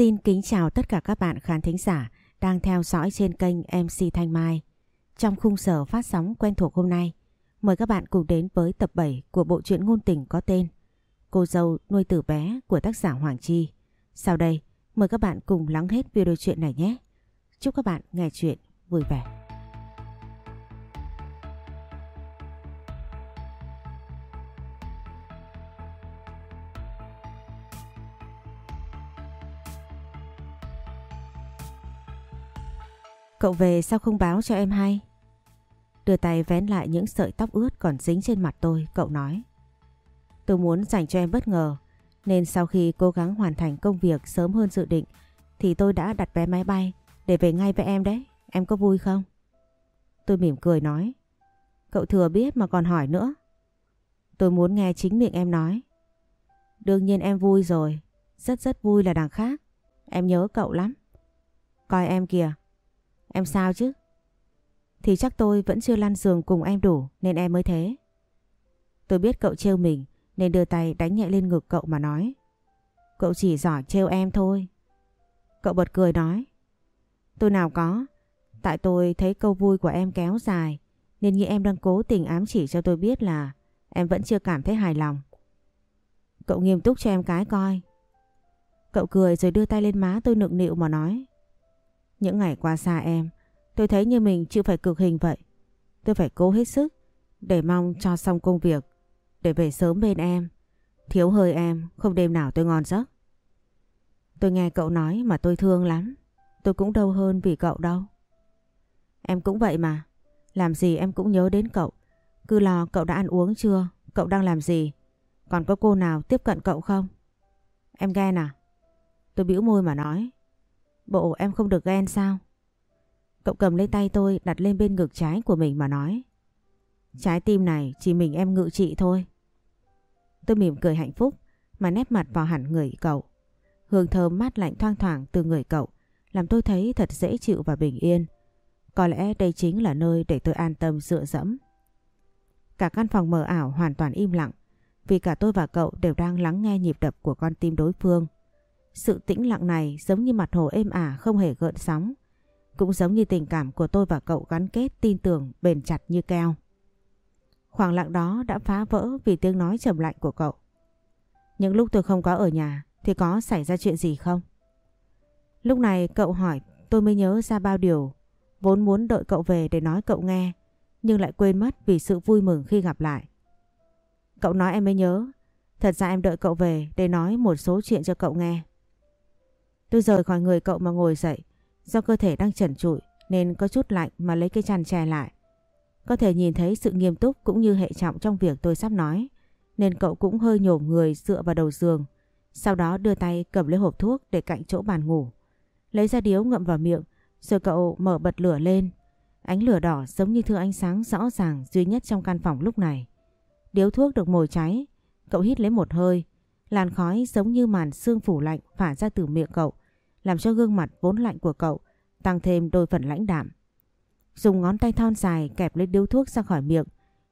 Xin kính chào tất cả các bạn khán thính giả đang theo dõi trên kênh MC Thanh Mai. Trong khung giờ phát sóng quen thuộc hôm nay, mời các bạn cùng đến với tập 7 của bộ truyện ngôn tình có tên Cô dâu nuôi tử bé của tác giả Hoàng Chi. Sau đây, mời các bạn cùng lắng hết video truyện này nhé. Chúc các bạn nghe chuyện vui vẻ. Cậu về sao không báo cho em hay? Đưa tay vén lại những sợi tóc ướt còn dính trên mặt tôi, cậu nói. Tôi muốn dành cho em bất ngờ, nên sau khi cố gắng hoàn thành công việc sớm hơn dự định, thì tôi đã đặt vé máy bay để về ngay với em đấy. Em có vui không? Tôi mỉm cười nói. Cậu thừa biết mà còn hỏi nữa. Tôi muốn nghe chính miệng em nói. Đương nhiên em vui rồi. Rất rất vui là đằng khác. Em nhớ cậu lắm. Coi em kìa. Em sao chứ? Thì chắc tôi vẫn chưa lăn giường cùng em đủ, nên em mới thế. Tôi biết cậu trêu mình, nên đưa tay đánh nhẹ lên ngực cậu mà nói. Cậu chỉ giỏi trêu em thôi. Cậu bật cười nói. Tôi nào có. Tại tôi thấy câu vui của em kéo dài, nên nghĩ em đang cố tình ám chỉ cho tôi biết là em vẫn chưa cảm thấy hài lòng. Cậu nghiêm túc cho em cái coi. Cậu cười rồi đưa tay lên má tôi nựng nịu mà nói. Những ngày qua xa em, tôi thấy như mình chịu phải cực hình vậy. Tôi phải cố hết sức để mong cho xong công việc, để về sớm bên em. Thiếu hơi em, không đêm nào tôi ngon giấc. Tôi nghe cậu nói mà tôi thương lắm. Tôi cũng đâu hơn vì cậu đâu. Em cũng vậy mà. Làm gì em cũng nhớ đến cậu. Cứ lo cậu đã ăn uống chưa? Cậu đang làm gì? Còn có cô nào tiếp cận cậu không? Em ghen à? Tôi bĩu môi mà nói. Bộ, em không được ghen sao? Cậu cầm lấy tay tôi, đặt lên bên ngực trái của mình mà nói. Trái tim này chỉ mình em ngự trị thôi. Tôi mỉm cười hạnh phúc, mà nép mặt vào hẳn người cậu. Hương thơm mát lạnh thoang thoảng từ người cậu, làm tôi thấy thật dễ chịu và bình yên. Có lẽ đây chính là nơi để tôi an tâm dựa dẫm. Cả căn phòng mờ ảo hoàn toàn im lặng, vì cả tôi và cậu đều đang lắng nghe nhịp đập của con tim đối phương. Sự tĩnh lặng này giống như mặt hồ êm ả, không hề gợn sóng. Cũng giống như tình cảm của tôi và cậu gắn kết, tin tưởng, bền chặt như keo. Khoảng lặng đó đã phá vỡ vì tiếng nói trầm lạnh của cậu. Những lúc tôi không có ở nhà, thì có xảy ra chuyện gì không? Lúc này cậu hỏi, tôi mới nhớ ra bao điều vốn muốn đợi cậu về để nói cậu nghe, nhưng lại quên mất vì sự vui mừng khi gặp lại. Cậu nói em mới nhớ, thật ra em đợi cậu về để nói một số chuyện cho cậu nghe. Tôi rời khỏi người cậu mà ngồi dậy. Do cơ thể đang trần trụi nên có chút lạnh mà lấy cái chăn che lại. Có thể nhìn thấy sự nghiêm túc cũng như hệ trọng trong việc tôi sắp nói. Nên cậu cũng hơi nhổm người dựa vào đầu giường. Sau đó đưa tay cầm lấy hộp thuốc để cạnh chỗ bàn ngủ. Lấy ra điếu ngậm vào miệng, rồi cậu mở bật lửa lên. Ánh lửa đỏ giống như thứ ánh sáng rõ ràng duy nhất trong căn phòng lúc này. Điếu thuốc được mồi cháy. Cậu hít lấy một hơi. Làn khói giống như màn sương phủ lạnh phả ra từ miệng cậu làm cho gương mặt vốn lạnh của cậu tăng thêm đôi phần lãnh đạm. Dùng ngón tay thon dài kẹp lấy điếu thuốc ra khỏi miệng,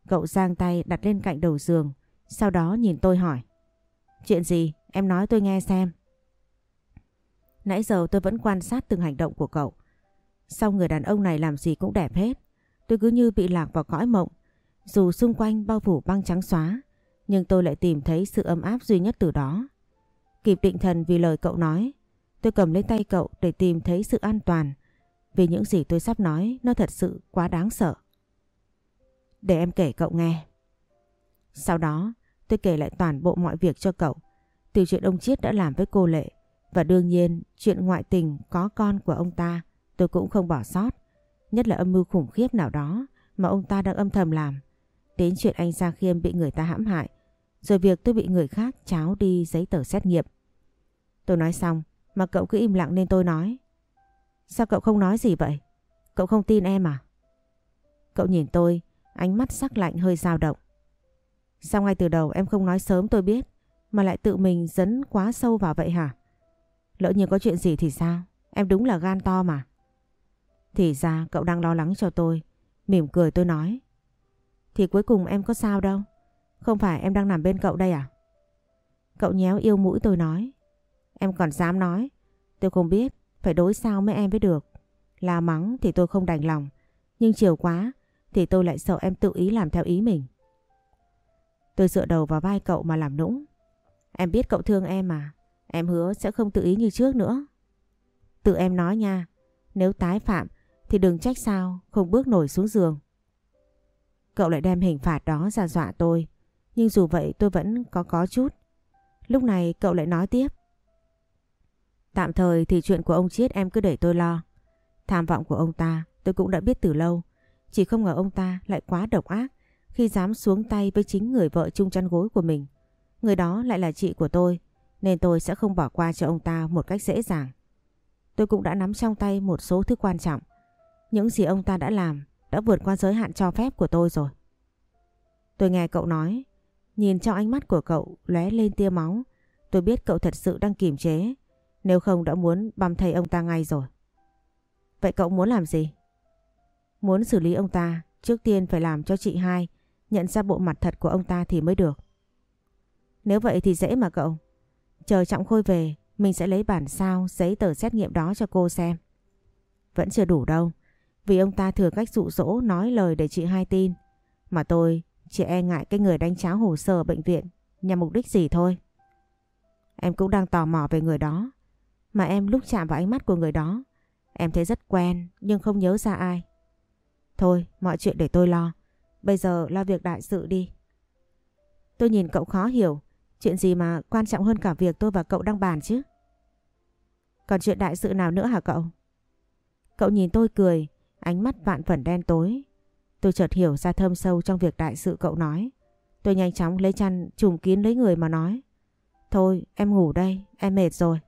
cậu giang tay đặt lên cạnh đầu giường, sau đó nhìn tôi hỏi. Chuyện gì? Em nói tôi nghe xem. Nãy giờ tôi vẫn quan sát từng hành động của cậu. Sau người đàn ông này làm gì cũng đẹp hết. Tôi cứ như bị lạc vào cõi mộng. Dù xung quanh bao phủ băng trắng xóa, nhưng tôi lại tìm thấy sự ấm áp duy nhất từ đó. Kịp định thần vì lời cậu nói, Tôi cầm lấy tay cậu để tìm thấy sự an toàn vì những gì tôi sắp nói, nó thật sự quá đáng sợ. Để em kể cậu nghe. Sau đó, tôi kể lại toàn bộ mọi việc cho cậu. Từ chuyện ông Chiết đã làm với cô Lệ và đương nhiên chuyện ngoại tình có con của ông ta, tôi cũng không bỏ sót. Nhất là âm mưu khủng khiếp nào đó mà ông ta đang âm thầm làm. Đến chuyện anh Gia Khiêm bị người ta hãm hại, rồi việc tôi bị người khác cháo đi giấy tờ xét nghiệm. Tôi nói xong mà cậu cứ im lặng nên tôi nói. Sao cậu không nói gì vậy? Cậu không tin em à? Cậu nhìn tôi, ánh mắt sắc lạnh hơi dao động. Sao ngay từ đầu em không nói sớm tôi biết, mà lại tự mình dấn quá sâu vào vậy hả? Lỡ như có chuyện gì thì sao? Em đúng là gan to mà. Thì ra cậu đang lo lắng cho tôi. Mỉm cười tôi nói. Thì cuối cùng em có sao đâu. Không phải em đang nằm bên cậu đây à? Cậu nhéo yêu mũi tôi nói. Em còn dám nói. Tôi không biết phải đối sao với em mới được. Là mắng thì tôi không đành lòng. Nhưng chiều quá thì tôi lại sợ em tự ý làm theo ý mình. Tôi dựa đầu vào vai cậu mà làm nũng. Em biết cậu thương em mà. Em hứa sẽ không tự ý như trước nữa. Tự em nói nha. Nếu tái phạm thì đừng trách sao không bước nổi xuống giường. Cậu lại đem hình phạt đó ra dọa tôi. Nhưng dù vậy tôi vẫn có có chút. Lúc này cậu lại nói tiếp. Tạm thời thì chuyện của ông Chiết em cứ để tôi lo. Tham vọng của ông ta tôi cũng đã biết từ lâu. Chỉ không ngờ ông ta lại quá độc ác khi dám xuống tay với chính người vợ chung chăn gối của mình. Người đó lại là chị của tôi nên tôi sẽ không bỏ qua cho ông ta một cách dễ dàng. Tôi cũng đã nắm trong tay một số thứ quan trọng. Những gì ông ta đã làm đã vượt qua giới hạn cho phép của tôi rồi. Tôi nghe cậu nói, nhìn trong ánh mắt của cậu lóe lên tia máu. Tôi biết cậu thật sự đang kiềm chế, nếu không đã muốn băm thầy ông ta ngay rồi. Vậy cậu muốn làm gì? Muốn xử lý ông ta, trước tiên phải làm cho chị hai nhận ra bộ mặt thật của ông ta thì mới được. Nếu vậy thì dễ mà cậu. Chờ Trọng Khôi về, mình sẽ lấy bản sao giấy tờ xét nghiệm đó cho cô xem. Vẫn chưa đủ đâu, vì ông ta thừa cách dụ dỗ nói lời để chị hai tin. Mà tôi chỉ e ngại cái người đánh cháo hồ sơ bệnh viện nhằm mục đích gì thôi. Em cũng đang tò mò về người đó. Mà em lúc chạm vào ánh mắt của người đó, em thấy rất quen nhưng không nhớ ra ai. Thôi, mọi chuyện để tôi lo. Bây giờ lo việc đại sự đi. Tôi nhìn cậu khó hiểu. Chuyện gì mà quan trọng hơn cả việc tôi và cậu đang bàn chứ? Còn chuyện đại sự nào nữa hả cậu? Cậu nhìn tôi cười, ánh mắt vạn phần đen tối. Tôi chợt hiểu ra thâm sâu trong việc đại sự cậu nói. Tôi nhanh chóng lấy chăn trùm kín lấy người mà nói. Thôi em ngủ đây, em mệt rồi.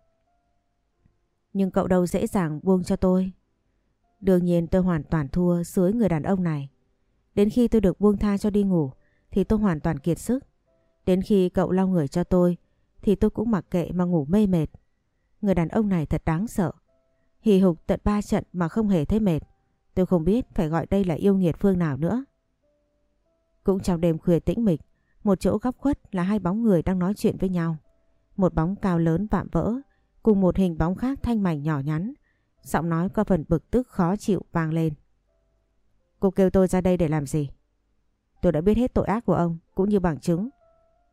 Nhưng cậu đâu dễ dàng buông cho tôi. Đương nhiên tôi hoàn toàn thua dưới người đàn ông này. Đến khi tôi được buông tha cho đi ngủ thì tôi hoàn toàn kiệt sức. Đến khi cậu lau người cho tôi thì tôi cũng mặc kệ mà ngủ mê mệt. Người đàn ông này thật đáng sợ. Hì hục tận ba trận mà không hề thấy mệt. Tôi không biết phải gọi đây là yêu nghiệt phương nào nữa. Cũng trong đêm khuya tĩnh mịch, một chỗ góc khuất là hai bóng người đang nói chuyện với nhau. Một bóng cao lớn vạm vỡ, cùng một hình bóng khác thanh mảnh nhỏ nhắn. Giọng nói có phần bực tức khó chịu vang lên. Cô kêu tôi ra đây để làm gì? Tôi đã biết hết tội ác của ông cũng như bằng chứng.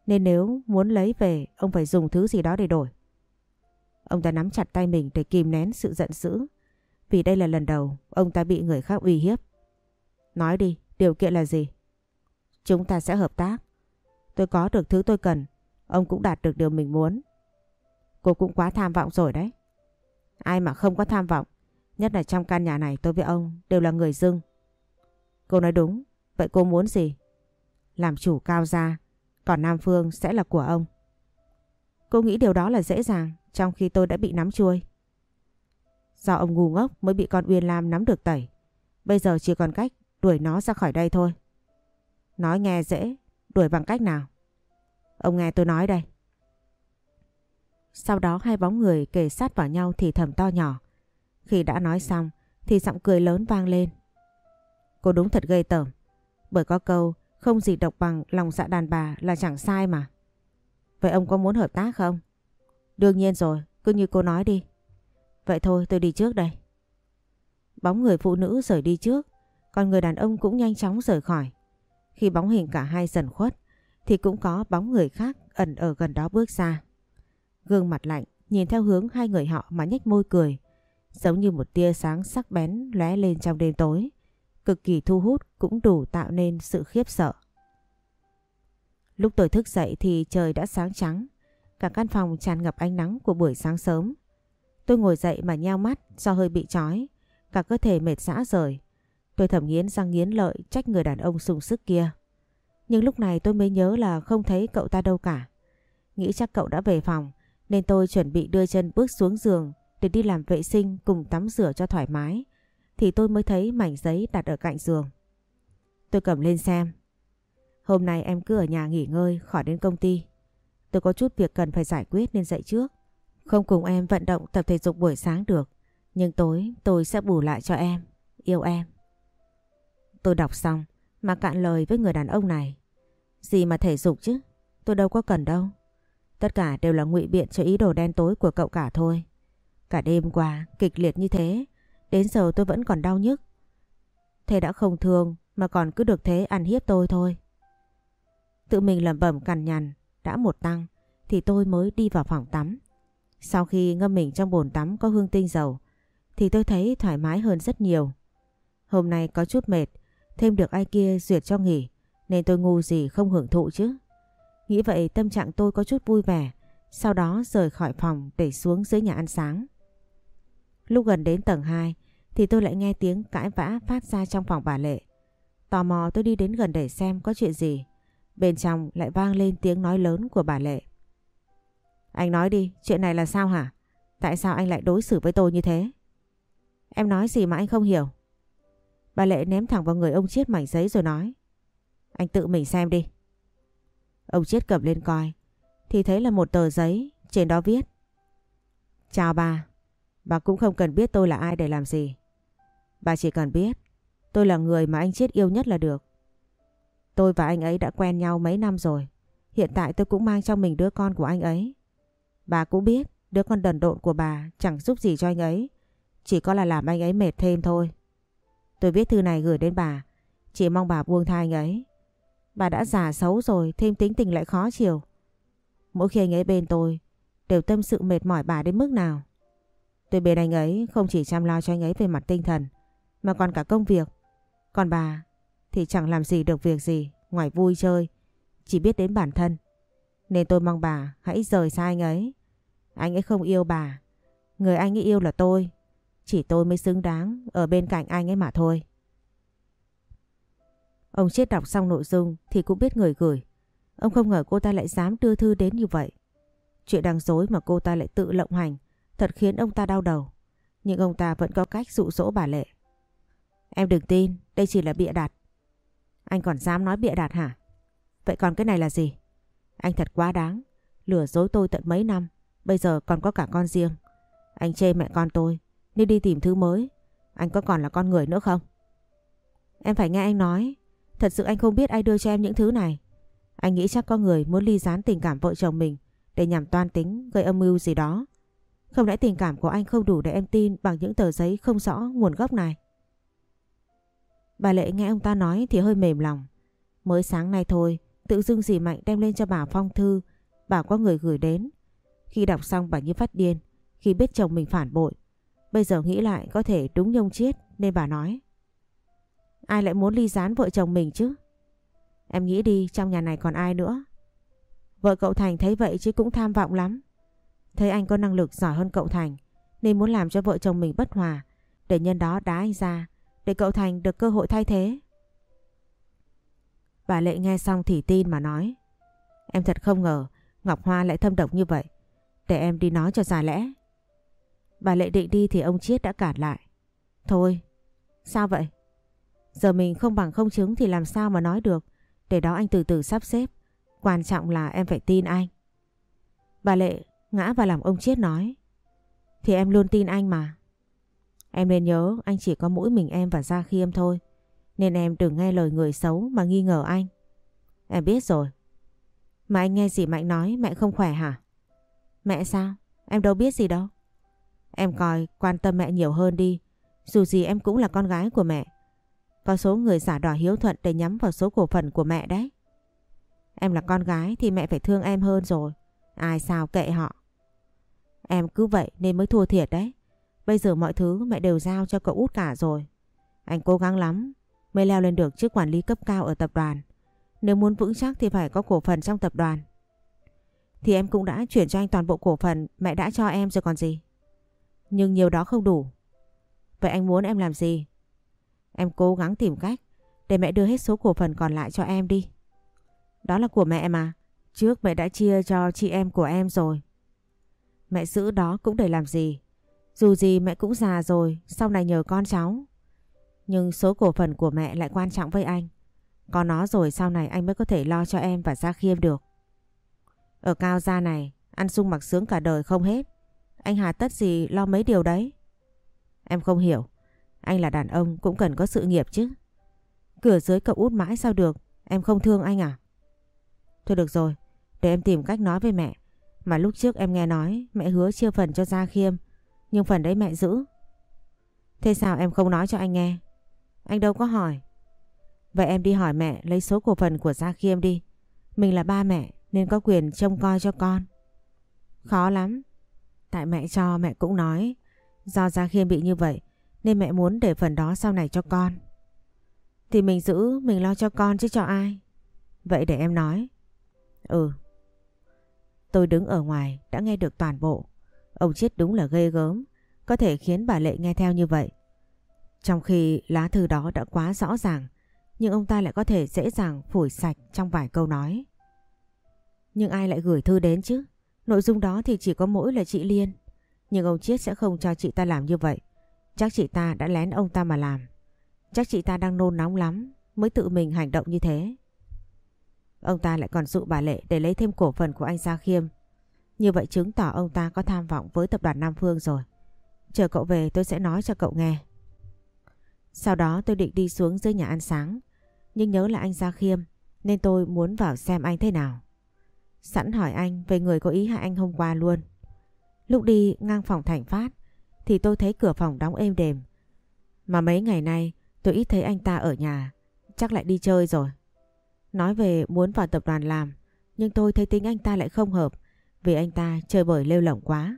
Nên nếu muốn lấy về ông phải dùng thứ gì đó để đổi. Ông ta nắm chặt tay mình để kìm nén sự giận dữ. Vì đây là lần đầu ông ta bị người khác uy hiếp. Nói đi, điều kiện là gì? Chúng ta sẽ hợp tác. Tôi có được thứ tôi cần, ông cũng đạt được điều mình muốn. Cô cũng quá tham vọng rồi đấy. Ai mà không có tham vọng, nhất là trong căn nhà này tôi với ông đều là người dưng. Cô nói đúng, vậy cô muốn gì? Làm chủ cao gia, còn Nam Phương sẽ là của ông. Cô nghĩ điều đó là dễ dàng, trong khi tôi đã bị nắm chuôi. Do ông ngu ngốc mới bị con Uyên Lam nắm được tẩy. Bây giờ chỉ còn cách đuổi nó ra khỏi đây thôi. Nói nghe dễ, đuổi bằng cách nào? Ông nghe tôi nói đây. Sau đó hai bóng người kề sát vào nhau thì thầm to nhỏ. Khi đã nói xong thì giọng cười lớn vang lên. Cô đúng thật gây tởm. Bởi có câu không gì độc bằng lòng dạ đàn bà là chẳng sai mà. Vậy ông có muốn hợp tác không? Đương nhiên rồi, cứ như cô nói đi. Vậy thôi tôi đi trước đây. Bóng người phụ nữ rời đi trước, còn người đàn ông cũng nhanh chóng rời khỏi. Khi bóng hình cả hai dần khuất, thì cũng có bóng người khác ẩn ở gần đó bước ra. Gương mặt lạnh, nhìn theo hướng hai người họ mà nhếch môi cười, giống như một tia sáng sắc bén lóe lên trong đêm tối cực kỳ thu hút cũng đủ tạo nên sự khiếp sợ. Lúc tôi thức dậy thì trời đã sáng trắng, cả căn phòng tràn ngập ánh nắng của buổi sáng sớm. Tôi ngồi dậy mà nheo mắt do hơi bị chói, cả cơ thể mệt rã rời. Tôi thầm nghiến răng nghiến lợi trách người đàn ông sung sức kia. Nhưng lúc này tôi mới nhớ là không thấy cậu ta đâu cả. Nghĩ chắc cậu đã về phòng nên tôi chuẩn bị đưa chân bước xuống giường để đi làm vệ sinh cùng tắm rửa cho thoải mái thì tôi mới thấy mảnh giấy đặt ở cạnh giường. Tôi cầm lên xem. Hôm nay em cứ ở nhà nghỉ ngơi, khỏi đến công ty. Tôi có chút việc cần phải giải quyết nên dậy trước. Không cùng em vận động tập thể dục buổi sáng được. Nhưng tối, tôi sẽ bù lại cho em. Yêu em. Tôi đọc xong, mà cạn lời với người đàn ông này. Gì mà thể dục chứ? Tôi đâu có cần đâu. Tất cả đều là ngụy biện cho ý đồ đen tối của cậu cả thôi. Cả đêm qua kịch liệt như thế, đến giờ tôi vẫn còn đau nhức. Thế đã không thương mà còn cứ được thế ăn hiếp tôi thôi. Tự mình lẩm bẩm cằn nhằn, đã một tăng thì tôi mới đi vào phòng tắm. Sau khi ngâm mình trong bồn tắm có hương tinh dầu thì tôi thấy thoải mái hơn rất nhiều. Hôm nay có chút mệt, thêm được ai kia duyệt cho nghỉ nên tôi ngu gì không hưởng thụ chứ. Nghĩ vậy tâm trạng tôi có chút vui vẻ, sau đó rời khỏi phòng để xuống dưới nhà ăn sáng. Lúc gần đến tầng 2 thì tôi lại nghe tiếng cãi vã phát ra trong phòng bà Lệ. Tò mò tôi đi đến gần để xem có chuyện gì. Bên trong lại vang lên tiếng nói lớn của bà Lệ. Anh nói đi, chuyện này là sao hả? Tại sao anh lại đối xử với tôi như thế? Em nói gì mà anh không hiểu? Bà Lệ ném thẳng vào người ông Chiết mảnh giấy rồi nói. Anh tự mình xem đi. Ông Chiết cầm lên coi. Thì thấy là một tờ giấy, trên đó viết. Chào bà, bà cũng không cần biết tôi là ai để làm gì. Bà chỉ cần biết tôi là người mà anh Chiết yêu nhất là được. Tôi và anh ấy đã quen nhau mấy năm rồi. Hiện tại tôi cũng mang trong mình đứa con của anh ấy. Bà cũng biết đứa con đần độn của bà chẳng giúp gì cho anh ấy. Chỉ có là làm anh ấy mệt thêm thôi. Tôi viết thư này gửi đến bà. Chỉ mong bà buông tha anh ấy. Bà đã già xấu rồi, thêm tính tình lại khó chịu. Mỗi khi anh ấy bên tôi, đều tâm sự mệt mỏi bà đến mức nào. Tôi bên anh ấy không chỉ chăm lo cho anh ấy về mặt tinh thần, mà còn cả công việc. Còn bà thì chẳng làm gì được việc gì ngoài vui chơi, chỉ biết đến bản thân. Nên tôi mong bà hãy rời xa anh ấy. Anh ấy không yêu bà, người anh ấy yêu là tôi. Chỉ tôi mới xứng đáng ở bên cạnh anh ấy mà thôi. Ông chết đọc xong nội dung thì cũng biết người gửi. Ông không ngờ cô ta lại dám đưa thư đến như vậy. Chuyện đang dối mà cô ta lại tự lộng hành thật khiến ông ta đau đầu. Nhưng ông ta vẫn có cách dụ dỗ bà Lệ. Em đừng tin, đây chỉ là bịa đặt. Anh còn dám nói bịa đặt hả? Vậy còn cái này là gì? Anh thật quá đáng, lừa dối tôi tận mấy năm, bây giờ còn có cả con riêng. Anh chê mẹ con tôi, nên đi tìm thứ mới. Anh có còn là con người nữa không? Em phải nghe anh nói, thật sự anh không biết ai đưa cho em những thứ này. Anh nghĩ chắc có người muốn ly gián tình cảm vợ chồng mình để nhằm toan tính gây âm mưu gì đó. Không lẽ tình cảm của anh không đủ để em tin bằng những tờ giấy không rõ nguồn gốc này? Bà Lệ nghe ông ta nói thì hơi mềm lòng. Mới sáng nay thôi, tự dưng dì Mạnh đem lên cho bà phong thư, bà có người gửi đến. Khi đọc xong bà như phát điên, khi biết chồng mình phản bội. Bây giờ nghĩ lại có thể đúng nhông chiết nên bà nói. Ai lại muốn ly gián vợ chồng mình chứ? Em nghĩ đi, trong nhà này còn ai nữa? Vợ cậu Thành thấy vậy chứ cũng tham vọng lắm. Thấy anh có năng lực giỏi hơn cậu Thành, nên muốn làm cho vợ chồng mình bất hòa để nhân đó đá anh ra, để cậu Thành được cơ hội thay thế. Bà Lệ nghe xong thì tin mà nói, Em thật không ngờ Ngọc Hoa lại thâm độc như vậy Để em đi nói cho già lẽ Bà Lệ định đi thì ông Chiết đã cản lại, Thôi, Sao vậy Giờ mình không bằng không chứng thì làm sao mà nói được Để đó anh từ từ sắp xếp Quan trọng là em phải tin anh Bà Lệ ngã vào lòng ông Chiết nói Thì em luôn tin anh mà Em nên nhớ anh chỉ có mỗi mình em và Gia Khiêm thôi nên em đừng nghe lời người xấu mà nghi ngờ anh. Em biết rồi. Mà anh nghe gì Mạnh nói, mẹ không khỏe hả? Mẹ sao? Em đâu biết gì đâu. Em coi, quan tâm mẹ nhiều hơn đi. Dù gì em cũng là con gái của mẹ. Có số người giả đỏ hiếu thuận để nhắm vào số cổ phần của mẹ đấy. Em là con gái thì mẹ phải thương em hơn rồi. Ai sao kệ họ. Em cứ vậy nên mới thua thiệt đấy. Bây giờ mọi thứ mẹ đều giao cho cậu út cả rồi. Anh cố gắng lắm mới leo lên được chức quản lý cấp cao ở tập đoàn. Nếu muốn vững chắc thì phải có cổ phần trong tập đoàn. Thì em cũng đã chuyển cho anh toàn bộ cổ phần mẹ đã cho em rồi còn gì. Nhưng nhiều đó không đủ. Vậy anh muốn em làm gì? Em cố gắng tìm cách để mẹ đưa hết số cổ phần còn lại cho em đi. Đó là của mẹ mà. Trước mẹ đã chia cho chị em của em rồi. Mẹ giữ đó cũng để làm gì? Dù gì mẹ cũng già rồi, sau này nhờ con cháu. Nhưng số cổ phần của mẹ lại quan trọng với anh. Có nó rồi sau này anh mới có thể lo cho em và Gia Khiêm được. Ở cao gia này, ăn sung mặc sướng cả đời không hết. Anh hà tất gì lo mấy điều đấy. Em không hiểu. Anh là đàn ông cũng cần có sự nghiệp chứ. Cửa dưới cậu út mãi sao được. Em không thương anh à? Thôi được rồi. Để em tìm cách nói với mẹ. Mà lúc trước em nghe nói mẹ hứa chia phần cho Gia Khiêm. Nhưng phần đấy mẹ giữ. Thế sao em không nói cho anh nghe? Anh đâu có hỏi. Vậy em đi hỏi mẹ lấy số cổ phần của Gia Khiêm đi. Mình là ba mẹ nên có quyền trông coi cho con. Khó lắm. Tại mẹ cho mẹ cũng nói. Do Gia Khiêm bị như vậy nên mẹ muốn để phần đó sau này cho con. Thì mình giữ, mình lo cho con chứ cho ai. Vậy để em nói. Ừ. Tôi đứng ở ngoài đã nghe được toàn bộ. Ông chết đúng là ghê gớm. Có thể khiến bà Lệ nghe theo như vậy. Trong khi lá thư đó đã quá rõ ràng. Nhưng ông ta lại có thể dễ dàng phủi sạch trong vài câu nói. Nhưng ai lại gửi thư đến chứ? Nội dung đó thì chỉ có mỗi là chị Liên. Nhưng ông Chiết sẽ không cho chị ta làm như vậy. Chắc chị ta đã lén ông ta mà làm. Chắc chị ta đang nôn nóng lắm mới tự mình hành động như thế. Ông ta lại còn dụ bà Lệ để lấy thêm cổ phần của anh Gia Khiêm. Như vậy chứng tỏ ông ta có tham vọng với tập đoàn Nam Phương rồi. Chờ cậu về tôi sẽ nói cho cậu nghe. Sau đó tôi định đi xuống dưới nhà ăn sáng. Nhưng nhớ là anh Gia Khiêm, nên tôi muốn vào xem anh thế nào. Sẵn hỏi anh về người có ý hại anh hôm qua luôn. Lúc đi ngang phòng Thành Phát thì tôi thấy cửa phòng đóng êm đềm. Mà mấy ngày nay tôi ít thấy anh ta ở nhà, chắc lại đi chơi rồi. Nói về muốn vào tập đoàn làm, nhưng tôi thấy tính anh ta lại không hợp vì anh ta chơi bời lêu lỏng quá.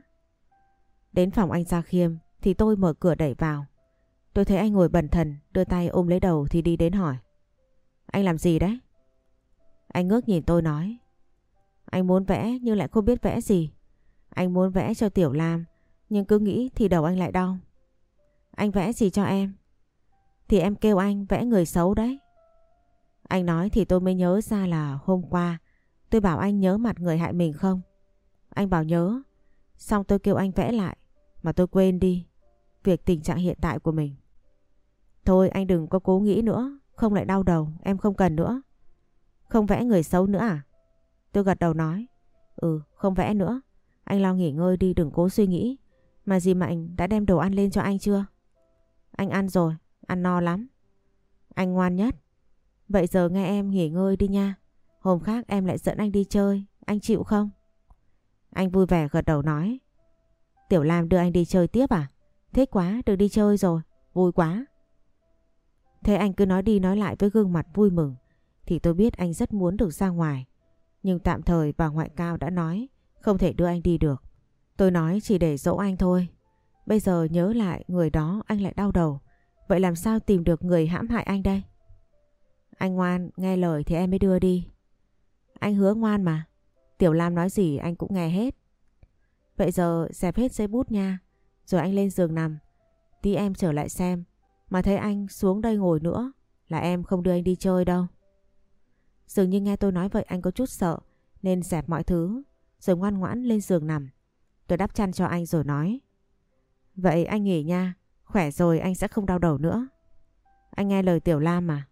Đến phòng anh Gia Khiêm thì tôi mở cửa đẩy vào. Tôi thấy anh ngồi bần thần, đưa tay ôm lấy đầu thì đi đến hỏi. Anh làm gì đấy? Anh ngước nhìn tôi nói. Anh muốn vẽ nhưng lại không biết vẽ gì. Anh muốn vẽ cho Tiểu Lam nhưng cứ nghĩ thì đầu anh lại đau. Anh vẽ gì cho em? Thì em kêu anh vẽ người xấu đấy. Anh nói thì tôi mới nhớ ra là hôm qua tôi bảo anh nhớ mặt người hại mình không? Anh bảo nhớ. Xong tôi kêu anh vẽ lại mà tôi quên đi việc tình trạng hiện tại của mình. Thôi anh đừng có cố nghĩ nữa, không lại đau đầu, em không cần nữa. Không vẽ người xấu nữa à? Tôi gật đầu nói. Ừ, không vẽ nữa. Anh lo nghỉ ngơi đi đừng cố suy nghĩ. Mà dì Mạnh đã đem đồ ăn lên cho anh chưa? Anh ăn rồi, ăn no lắm. Anh ngoan nhất. Vậy giờ nghe em nghỉ ngơi đi nha. Hôm khác em lại dẫn anh đi chơi, anh chịu không? Anh vui vẻ gật đầu nói. Tiểu Lam đưa anh đi chơi tiếp à? Thích quá, được đi chơi rồi, vui quá. Thế anh cứ nói đi nói lại với gương mặt vui mừng thì tôi biết anh rất muốn được ra ngoài. Nhưng tạm thời bà ngoại cao đã nói không thể đưa anh đi được. Tôi nói chỉ để dỗ anh thôi. Bây giờ nhớ lại người đó anh lại đau đầu. Vậy làm sao tìm được người hãm hại anh đây? Anh ngoan, nghe lời thì em mới đưa đi. Anh hứa ngoan mà. Tiểu Lam nói gì anh cũng nghe hết. Vậy giờ dẹp hết giấy bút nha. Rồi anh lên giường nằm. Tí em trở lại xem. Mà thấy anh xuống đây ngồi nữa là em không đưa anh đi chơi đâu. Dường như nghe tôi nói vậy anh có chút sợ nên dẹp mọi thứ rồi ngoan ngoãn lên giường nằm. Tôi đắp chăn cho anh rồi nói. Vậy anh nghỉ nha, khỏe rồi anh sẽ không đau đầu nữa. Anh nghe lời Tiểu Lam mà.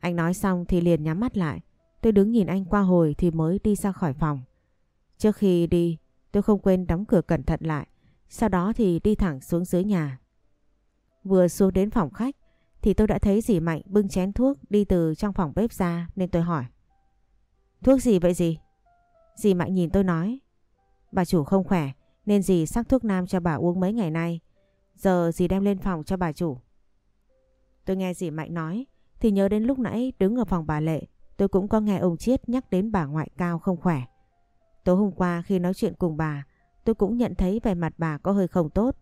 Anh nói xong thì liền nhắm mắt lại. Tôi đứng nhìn anh qua hồi thì mới đi ra khỏi phòng. Trước khi đi, tôi không quên đóng cửa cẩn thận lại. Sau đó thì đi thẳng xuống dưới nhà. Vừa xuống đến phòng khách thì tôi đã thấy dì Mạnh bưng chén thuốc đi từ trong phòng bếp ra nên tôi hỏi. Thuốc gì vậy dì? Dì Mạnh nhìn tôi nói. Bà chủ không khỏe nên dì sắc thuốc nam cho bà uống mấy ngày nay. Giờ dì đem lên phòng cho bà chủ. Tôi nghe dì Mạnh nói thì nhớ đến lúc nãy đứng ở phòng bà Lệ tôi cũng có nghe ông Chiết nhắc đến bà ngoại cao không khỏe. Tối hôm qua khi nói chuyện cùng bà tôi cũng nhận thấy vẻ mặt bà có hơi không tốt.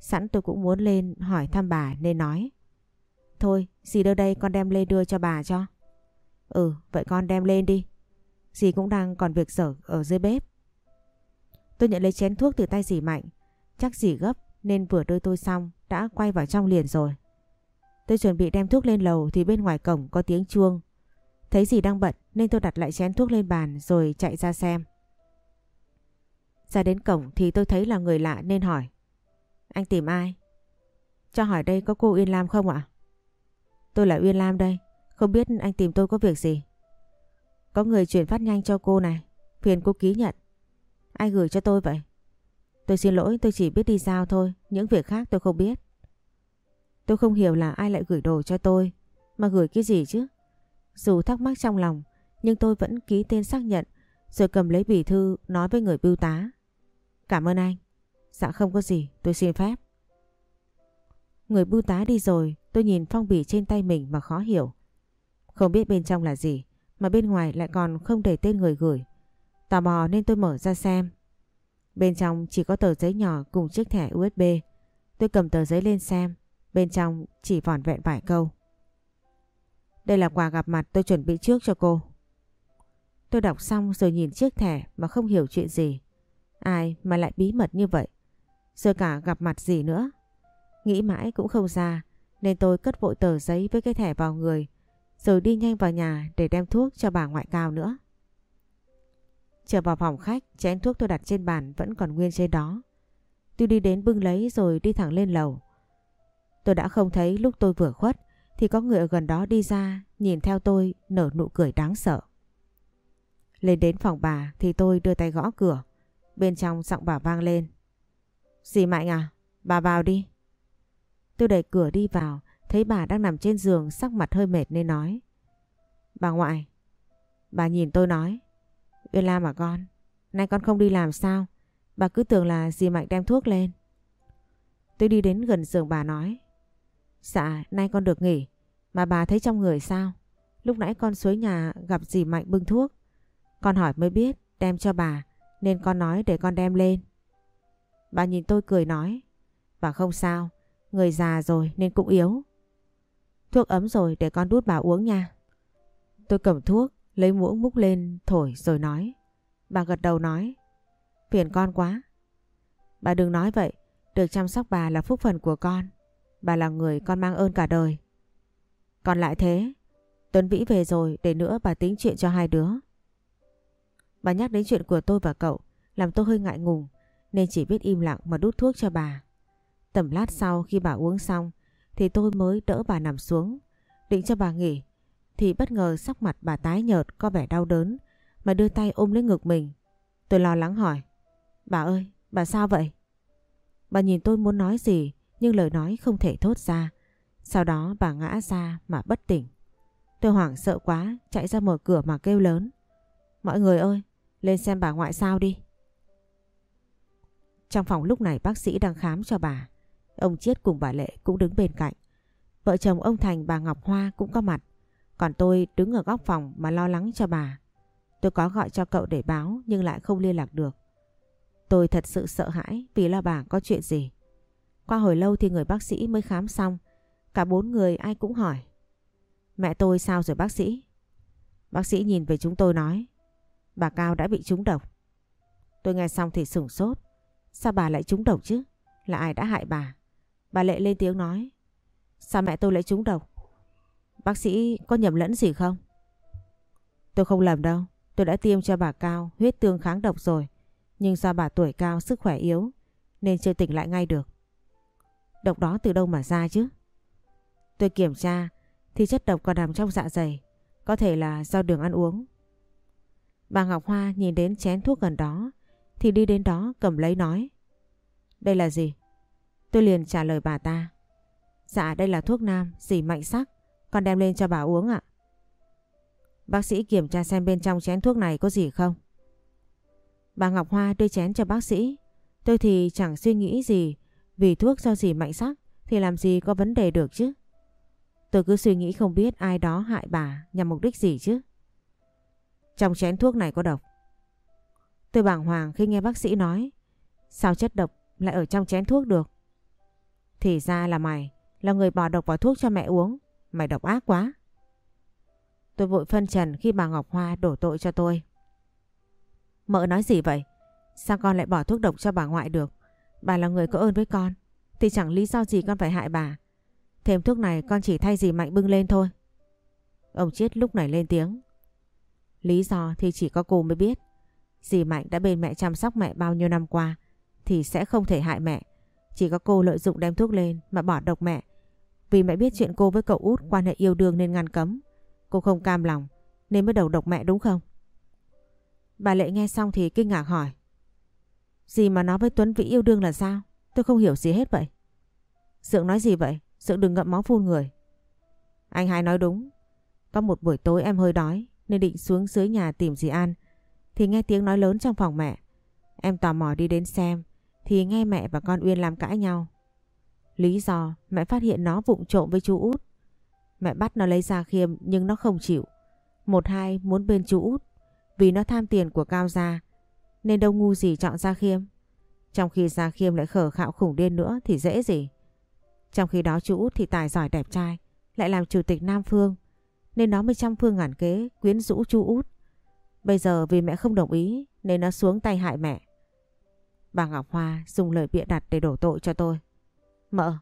Sẵn tôi cũng muốn lên hỏi thăm bà nên nói. Thôi, dì đâu đây con đem lên đưa cho bà cho. Ừ, vậy con đem lên đi. Dì cũng đang còn việc sở ở dưới bếp. Tôi nhận lấy chén thuốc từ tay dì Mạnh. Chắc dì gấp, nên vừa đưa tôi xong, đã quay vào trong liền rồi. Tôi chuẩn bị đem thuốc lên lầu thì bên ngoài cổng có tiếng chuông. Thấy dì đang bận, nên tôi đặt lại chén thuốc lên bàn rồi chạy ra xem. Ra đến cổng thì tôi thấy là người lạ nên hỏi. Anh tìm ai? Cho hỏi đây có cô Uyên Lam không ạ? Tôi là Uyên Lam đây. Không biết anh tìm tôi có việc gì? Có người chuyển phát nhanh cho cô này. Phiền cô ký nhận. Ai gửi cho tôi vậy? Tôi xin lỗi tôi chỉ biết đi giao thôi. Những việc khác tôi không biết. Tôi không hiểu là ai lại gửi đồ cho tôi. Mà gửi cái gì chứ? Dù thắc mắc trong lòng nhưng tôi vẫn ký tên xác nhận rồi cầm lấy bì thư nói với người bưu tá. Cảm ơn anh. Dạ không có gì, tôi xin phép. Người bưu tá đi rồi, tôi nhìn phong bì trên tay mình mà khó hiểu. Không biết bên trong là gì, mà bên ngoài lại còn không để tên người gửi. Tò mò nên tôi mở ra xem. Bên trong chỉ có tờ giấy nhỏ cùng chiếc thẻ USB. Tôi cầm tờ giấy lên xem, bên trong chỉ vỏn vẹn vài câu. Đây là quà gặp mặt tôi chuẩn bị trước cho cô. Tôi đọc xong rồi nhìn chiếc thẻ mà không hiểu chuyện gì. Ai mà lại bí mật như vậy? Rồi cả gặp mặt gì nữa? Nghĩ mãi cũng không ra nên tôi cất vội tờ giấy với cái thẻ vào người rồi đi nhanh vào nhà để đem thuốc cho bà ngoại cao nữa. Trở vào phòng khách, chén thuốc tôi đặt trên bàn vẫn còn nguyên trên đó. Tôi đi đến bưng lấy rồi đi thẳng lên lầu. Tôi đã không thấy lúc tôi vừa khuất thì có người ở gần đó đi ra nhìn theo tôi nở nụ cười đáng sợ. Lên đến phòng bà thì tôi đưa tay gõ cửa. Bên trong giọng bà vang lên. Dì Mạnh à? Bà vào đi. Tôi đẩy cửa đi vào, thấy bà đang nằm trên giường sắc mặt hơi mệt nên nói. Bà ngoại. Bà nhìn tôi nói. Uyên Lam à con, nay con không đi làm sao? Bà cứ tưởng là dì Mạnh đem thuốc lên. Tôi đi đến gần giường bà nói. Dạ, nay con được nghỉ. Mà bà thấy trong người sao? Lúc nãy con xuống nhà gặp dì Mạnh bưng thuốc. Con hỏi mới biết đem cho bà nên con nói để con đem lên. Bà nhìn tôi cười nói. Bà không sao, người già rồi nên cũng yếu. Thuốc ấm rồi để con đút bà uống nha. Tôi cầm thuốc, lấy muỗng múc lên thổi rồi nói. Bà gật đầu nói. Phiền con quá. Bà đừng nói vậy, được chăm sóc bà là phúc phần của con. Bà là người con mang ơn cả đời. Còn lại thế, Tuấn Vĩ về rồi để nữa bà tính chuyện cho hai đứa. Bà nhắc đến chuyện của tôi và cậu làm tôi hơi ngại ngùng nên chỉ biết im lặng mà đút thuốc cho bà. Tầm lát sau khi bà uống xong thì tôi mới đỡ bà nằm xuống định cho bà nghỉ thì bất ngờ sắc mặt bà tái nhợt có vẻ đau đớn mà đưa tay ôm lấy ngực mình. Tôi lo lắng hỏi Bà ơi, bà sao vậy? Bà nhìn tôi muốn nói gì nhưng lời nói không thể thốt ra. Sau đó bà ngã ra mà bất tỉnh. Tôi hoảng sợ quá chạy ra mở cửa mà kêu lớn. Mọi người ơi, lên xem bà ngoại sao đi. Trong phòng lúc này bác sĩ đang khám cho bà. Ông Chiết cùng bà Lệ cũng đứng bên cạnh. Vợ chồng ông Thành bà Ngọc Hoa cũng có mặt. Còn tôi đứng ở góc phòng mà lo lắng cho bà. Tôi có gọi cho cậu để báo, nhưng lại không liên lạc được. Tôi thật sự sợ hãi vì lo bà có chuyện gì. Qua hồi lâu thì người bác sĩ mới khám xong. Cả bốn người ai cũng hỏi. Mẹ tôi sao rồi bác sĩ? Bác sĩ nhìn về chúng tôi nói. Bà Cao đã bị trúng độc. Tôi nghe xong thì sửng sốt. Sao bà lại trúng độc chứ? Là ai đã hại bà? Bà Lệ lên tiếng nói. Sao mẹ tôi lại trúng độc? Bác sĩ có nhầm lẫn gì không? Tôi không lầm đâu. Tôi đã tiêm cho bà Cao huyết tương kháng độc rồi. Nhưng do bà tuổi cao sức khỏe yếu nên chưa tỉnh lại ngay được. Độc đó từ đâu mà ra chứ? Tôi kiểm tra thì chất độc còn nằm trong dạ dày. Có thể là do đường ăn uống. Bà Ngọc Hoa nhìn đến chén thuốc gần đó thì đi đến đó cầm lấy nói. Đây là gì? Tôi liền trả lời bà ta. Dạ đây là thuốc nam, dì mạnh sắc. Con đem lên cho bà uống ạ. Bác sĩ kiểm tra xem bên trong chén thuốc này có gì không. Bà Ngọc Hoa đưa chén cho bác sĩ. Tôi thì chẳng suy nghĩ gì vì thuốc do gì mạnh sắc, thì làm gì có vấn đề được chứ. Tôi cứ suy nghĩ không biết ai đó hại bà nhằm mục đích gì chứ. Trong chén thuốc này có độc. Tôi bàng hoàng khi nghe bác sĩ nói, sao chất độc lại ở trong chén thuốc được. Thì ra là mày, là người bỏ độc vào thuốc cho mẹ uống. Mày độc ác quá. Tôi vội phân trần khi bà Ngọc Hoa đổ tội cho tôi. Mợ nói gì vậy? Sao con lại bỏ thuốc độc cho bà ngoại được? Bà là người có ơn với con. Thì chẳng lý do gì con phải hại bà. Thêm thuốc này con chỉ thay gì mạnh bưng lên thôi. Ông Chiết lúc này lên tiếng. Lý do thì chỉ có cô mới biết. Dì Mạnh đã bên mẹ chăm sóc mẹ bao nhiêu năm qua, thì sẽ không thể hại mẹ. Chỉ có cô lợi dụng đem thuốc lên mà bỏ độc mẹ. Vì mẹ biết chuyện cô với cậu út quan hệ yêu đương nên ngăn cấm. Cô không cam lòng, nên mới đầu độc mẹ đúng không? Bà Lệ nghe xong thì kinh ngạc hỏi. Gì mà nói với Tuấn Vĩ yêu đương là sao? Tôi không hiểu gì hết vậy. Dượng nói gì vậy? Dượng đừng ngậm máu phun người. Anh hai nói đúng. Có một buổi tối em hơi đói, nên định xuống dưới nhà tìm gì ăn. Thì nghe tiếng nói lớn trong phòng mẹ. Em tò mò đi đến xem, thì nghe mẹ và con Uyên làm cãi nhau. Lý do, mẹ phát hiện nó vụng trộm với chú út. Mẹ bắt nó lấy ra Khiêm, nhưng nó không chịu. Một hai muốn bên chú út, vì nó tham tiền của Cao Gia, nên đâu ngu gì chọn Gia Khiêm. Trong khi Gia Khiêm lại khở khạo khủng điên nữa thì dễ gì. Trong khi đó chú út thì tài giỏi đẹp trai, lại làm chủ tịch Nam Phương, nên nó mới trăm phương ngàn kế quyến rũ chú út. Bây giờ vì mẹ không đồng ý, nên nó xuống tay hại mẹ. Bà Ngọc Hoa dùng lời bịa đặt để đổ tội cho tôi. Mợ.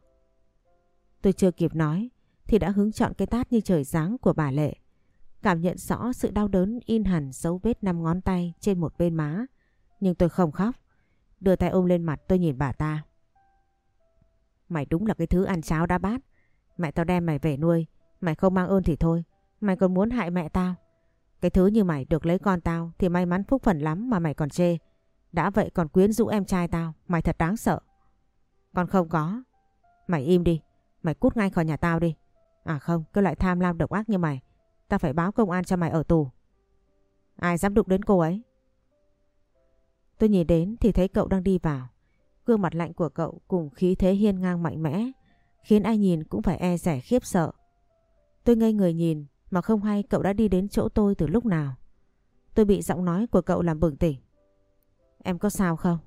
Tôi chưa kịp nói, thì đã hứng chọn cái tát như trời giáng của bà Lệ. Cảm nhận rõ sự đau đớn in hẳn dấu vết năm ngón tay trên một bên má. Nhưng tôi không khóc. Đưa tay ôm lên mặt tôi nhìn bà ta. Mày đúng là cái thứ ăn cháo đã bát. Mẹ tao đem mày về nuôi. Mày không mang ơn thì thôi. Mày còn muốn hại mẹ tao. Cái thứ như mày được lấy con tao thì may mắn phúc phần lắm mà mày còn chê. Đã vậy còn quyến rũ em trai tao. Mày thật đáng sợ. Con không có. Mày im đi. Mày cút ngay khỏi nhà tao đi. À không, cái loại tham lam độc ác như mày. Tao phải báo công an cho mày ở tù. Ai dám đụng đến cô ấy? Tôi nhìn đến thì thấy cậu đang đi vào. Gương mặt lạnh của cậu cùng khí thế hiên ngang mạnh mẽ khiến ai nhìn cũng phải e rẻ khiếp sợ. Tôi ngây người nhìn mà không hay cậu đã đi đến chỗ tôi từ lúc nào. Tôi bị giọng nói của cậu làm bừng tỉnh. Em có sao không?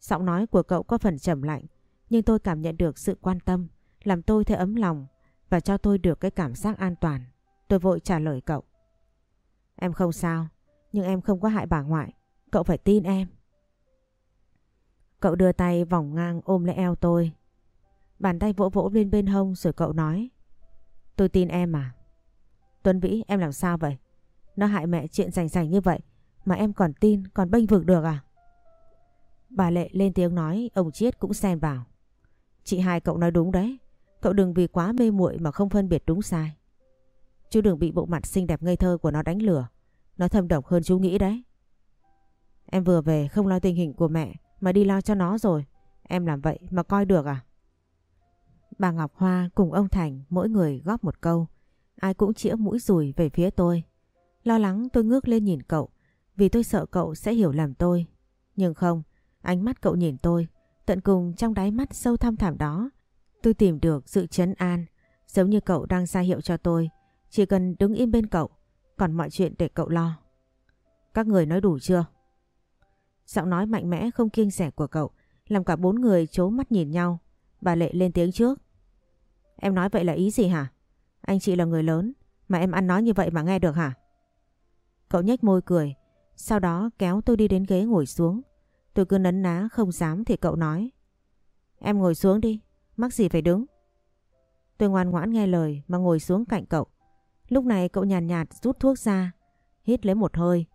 Giọng nói của cậu có phần trầm lạnh nhưng tôi cảm nhận được sự quan tâm làm tôi thấy ấm lòng và cho tôi được cái cảm giác an toàn. Tôi vội trả lời cậu. Em không sao, nhưng em không có hại bà ngoại. Cậu phải tin em. Cậu đưa tay vòng ngang ôm lấy eo tôi. Bàn tay vỗ vỗ lên bên hông rồi cậu nói. Tôi tin em à? Tuấn Vĩ em làm sao vậy? Nó hại mẹ chuyện rành rành như vậy mà em còn tin còn bênh vực được à? Bà Lệ lên tiếng nói ông Chiết cũng xen vào. Chị hai cậu nói đúng đấy. Cậu đừng vì quá mê muội mà không phân biệt đúng sai. Chú đừng bị bộ mặt xinh đẹp ngây thơ của nó đánh lừa. Nó thâm độc hơn chú nghĩ đấy. Em vừa về không lo tình hình của mẹ mà đi lo cho nó rồi. Em làm vậy mà coi được à? Bà Ngọc Hoa cùng ông Thành mỗi người góp một câu. Ai cũng chĩa mũi rùi về phía tôi. Lo lắng tôi ngước lên nhìn cậu vì tôi sợ cậu sẽ hiểu lầm tôi. Nhưng không, ánh mắt cậu nhìn tôi tận cùng trong đáy mắt sâu thăm thẳm đó Tôi tìm được sự chấn an, giống như cậu đang ra hiệu cho tôi. Chỉ cần đứng im bên cậu, còn mọi chuyện để cậu lo. Các người nói đủ chưa? Giọng nói mạnh mẽ không kiêng rẻ của cậu, làm cả bốn người chố mắt nhìn nhau. Bà Lệ lên tiếng trước. Em nói vậy là ý gì hả? Anh chị là người lớn, mà em ăn nói như vậy mà nghe được hả? Cậu nhếch môi cười, sau đó kéo tôi đi đến ghế ngồi xuống. Tôi cứ nấn ná không dám thì cậu nói. Em ngồi xuống đi, Mắc gì phải đứng? Tôi ngoan ngoãn nghe lời mà ngồi xuống cạnh cậu. Lúc này cậu nhàn nhạt, nhạt rút thuốc ra, hít lấy một hơi.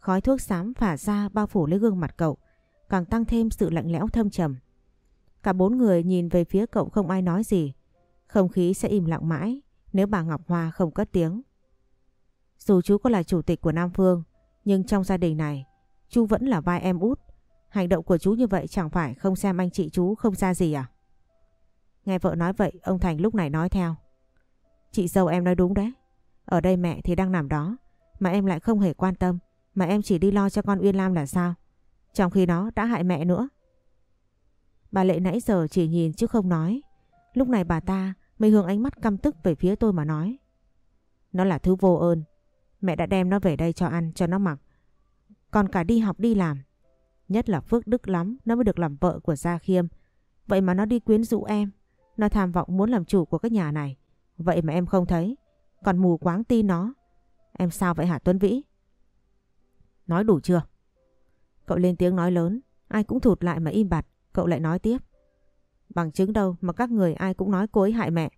Khói thuốc xám phả ra bao phủ lấy gương mặt cậu, càng tăng thêm sự lạnh lẽo thâm trầm. Cả bốn người nhìn về phía cậu không ai nói gì. Không khí sẽ im lặng mãi nếu bà Ngọc Hoa không cất tiếng. Dù chú có là chủ tịch của Nam Phương, nhưng trong gia đình này, chú vẫn là vai em út. Hành động của chú như vậy chẳng phải không xem anh chị chú không ra gì à? Nghe vợ nói vậy ông Thành lúc này nói theo. Chị dâu em nói đúng đấy. Ở đây mẹ thì đang nằm đó. Mà em lại không hề quan tâm. Mà em chỉ đi lo cho con Uyên Lam là sao. Trong khi nó đã hại mẹ nữa. Bà Lệ nãy giờ chỉ nhìn chứ không nói. Lúc này bà ta mới hướng ánh mắt căm tức về phía tôi mà nói. Nó là thứ vô ơn. Mẹ đã đem nó về đây cho ăn, cho nó mặc. Còn cả đi học đi làm. Nhất là phước đức lắm, nó mới được làm vợ của Gia Khiêm. Vậy mà nó đi quyến rũ em. Nó tham vọng muốn làm chủ của cái nhà này. Vậy mà em không thấy. Còn mù quáng tin nó. Em sao vậy hả Tuấn Vĩ? Nói đủ chưa? Cậu lên tiếng nói lớn. Ai cũng thụt lại mà im bặt. Cậu lại nói tiếp. Bằng chứng đâu mà các người ai cũng nói cô ấy hại mẹ.